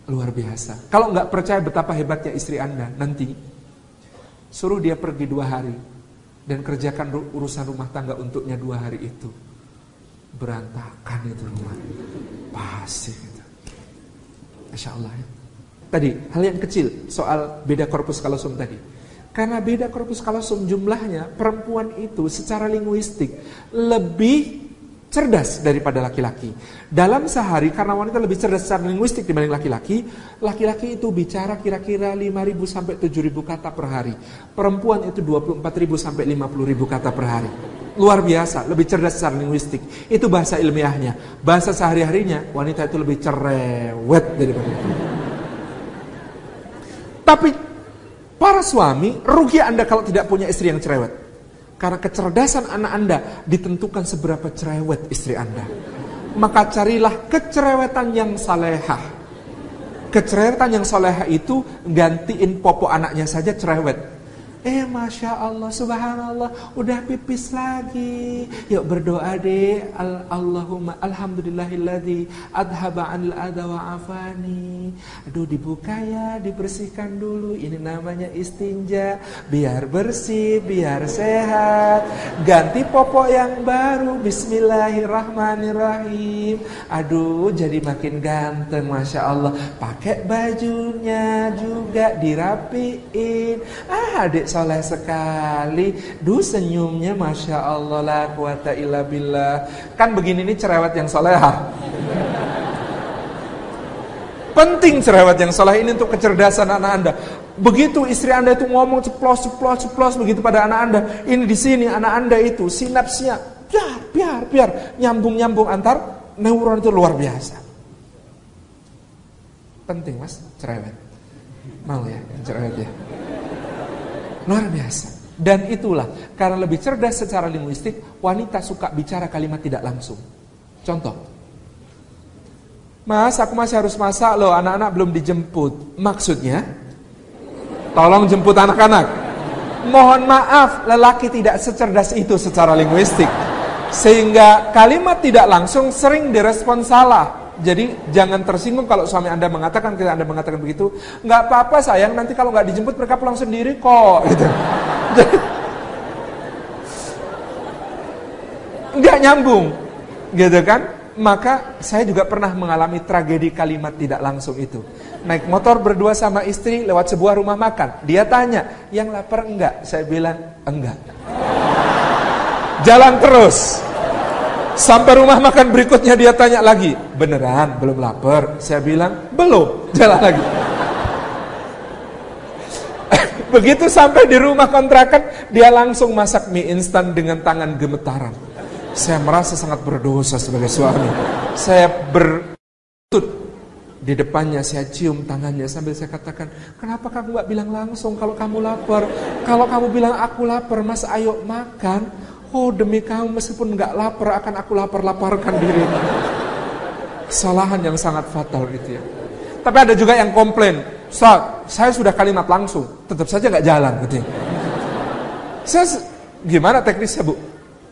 Luar biasa. Kalau nggak percaya betapa hebatnya istri Anda nanti, suruh dia pergi dua hari dan kerjakan urusan rumah tangga untuknya dua hari itu. Berantakan itu rumah. Pasti gitu. Masya Allah ya. Tadi, hal yang kecil soal beda korpus kalosum tadi. Karena beda korpus kalosum jumlahnya, perempuan itu secara linguistik lebih cerdas daripada laki-laki. Dalam sehari karena wanita lebih cerdas secara linguistik dibanding laki-laki, laki-laki itu bicara kira-kira 5.000 sampai 7.000 kata per hari. Perempuan itu 24.000 sampai 50.000 kata per hari. Luar biasa, lebih cerdas secara linguistik. Itu bahasa ilmiahnya. Bahasa sehari-harinya wanita itu lebih cerewet daripada itu. Tapi para suami, rugi Anda kalau tidak punya istri yang cerewet. Karena kecerdasan anak Anda ditentukan seberapa cerewet istri Anda. Maka carilah kecerewetan yang salehah. Kecerewetan yang salehah itu gantiin popo anaknya saja cerewet. Eh Masya Allah Subhanallah Udah pipis lagi. Yuk berdoa deh Al Allahumma Alhamdulillahilladzi Adhaba anil adha wa Aduh dibuka ya Dibersihkan dulu. Ini namanya istinja. Biar bersih Biar sehat. Ganti popok yang baru. Bismillahirrahmanirrahim. Aduh jadi makin ganteng Masya Allah. Pakai bajunya juga Dirapiin. Ah adik soleh sekali. Du senyumnya Masya Allah la quwata illa billah. Kan begini nih cerewet yang soleh. Penting cerewet yang soleh ini untuk kecerdasan anak anda. Begitu istri anda itu ngomong ceplos, ceplos, ceplos begitu pada anak anda. Ini di sini anak anda itu sinapsnya biar, biar, biar nyambung, nyambung antar neuron itu luar biasa. Penting mas, cerewet. Mau ya, cerewet ya. Luar biasa. Dan itulah, karena lebih cerdas secara linguistik, wanita suka bicara kalimat tidak langsung. Contoh. Mas, aku masih harus masak loh, anak-anak belum dijemput. Maksudnya, tolong jemput anak-anak. Mohon maaf, lelaki tidak secerdas itu secara linguistik. Sehingga kalimat tidak langsung sering direspon salah. Jadi jangan tersinggung kalau suami Anda mengatakan ketika Anda mengatakan begitu, nggak apa-apa sayang, nanti kalau nggak dijemput mereka pulang sendiri kok gitu. nggak nyambung. Gitu kan? Maka saya juga pernah mengalami tragedi kalimat tidak langsung itu. Naik motor berdua sama istri lewat sebuah rumah makan. Dia tanya, "Yang lapar enggak?" Saya bilang, "Enggak." Jalan terus. Sampai rumah makan berikutnya dia tanya lagi, beneran belum lapar? Saya bilang, belum, jalan lagi. Begitu sampai di rumah kontrakan, dia langsung masak mie instan dengan tangan gemetaran. Saya merasa sangat berdosa sebagai suami. Saya bertut di depannya, saya cium tangannya sambil saya katakan, kenapa kamu gak bilang langsung kalau kamu lapar? Kalau kamu bilang aku lapar, mas ayo makan. Oh demi kamu meskipun nggak lapar akan aku lapar-laparkan diri. Kesalahan yang sangat fatal itu ya. Tapi ada juga yang komplain, Ustaz, saya sudah kalimat langsung, tetap saja nggak jalan gitu ya. Saya gimana teknisnya bu?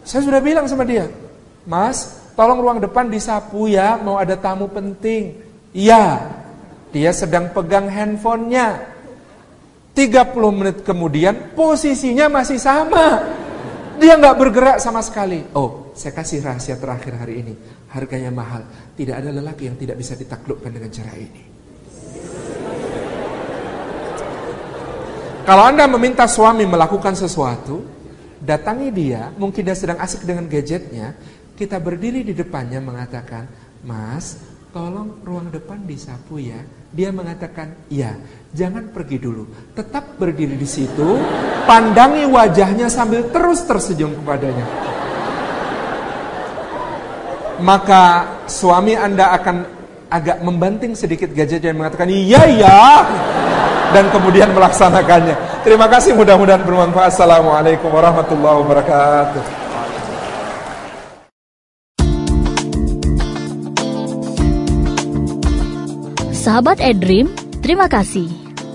Saya sudah bilang sama dia, Mas, tolong ruang depan disapu ya, mau ada tamu penting. Iya, dia sedang pegang handphonenya. 30 menit kemudian posisinya masih sama. Dia nggak bergerak sama sekali. Oh, saya kasih rahasia terakhir hari ini. Harganya mahal. Tidak ada lelaki yang tidak bisa ditaklukkan dengan cara ini. kalau Anda meminta suami melakukan sesuatu, datangi dia, mungkin dia sedang asik dengan gadgetnya, kita berdiri di depannya mengatakan, Mas, tolong ruang depan disapu ya. Dia mengatakan, iya, jangan pergi dulu. Tetap berdiri di situ, pandangi wajahnya sambil terus tersenyum kepadanya. Maka suami Anda akan agak membanting sedikit gadget dan mengatakan, iya, iya. Dan kemudian melaksanakannya. Terima kasih, mudah-mudahan bermanfaat. Assalamualaikum warahmatullahi wabarakatuh. Sahabat Edream, terima kasih.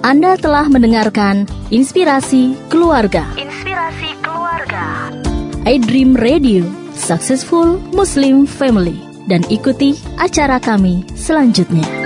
Anda telah mendengarkan Inspirasi Keluarga. Inspirasi Keluarga. Edream Radio, Successful Muslim Family. Dan ikuti acara kami selanjutnya.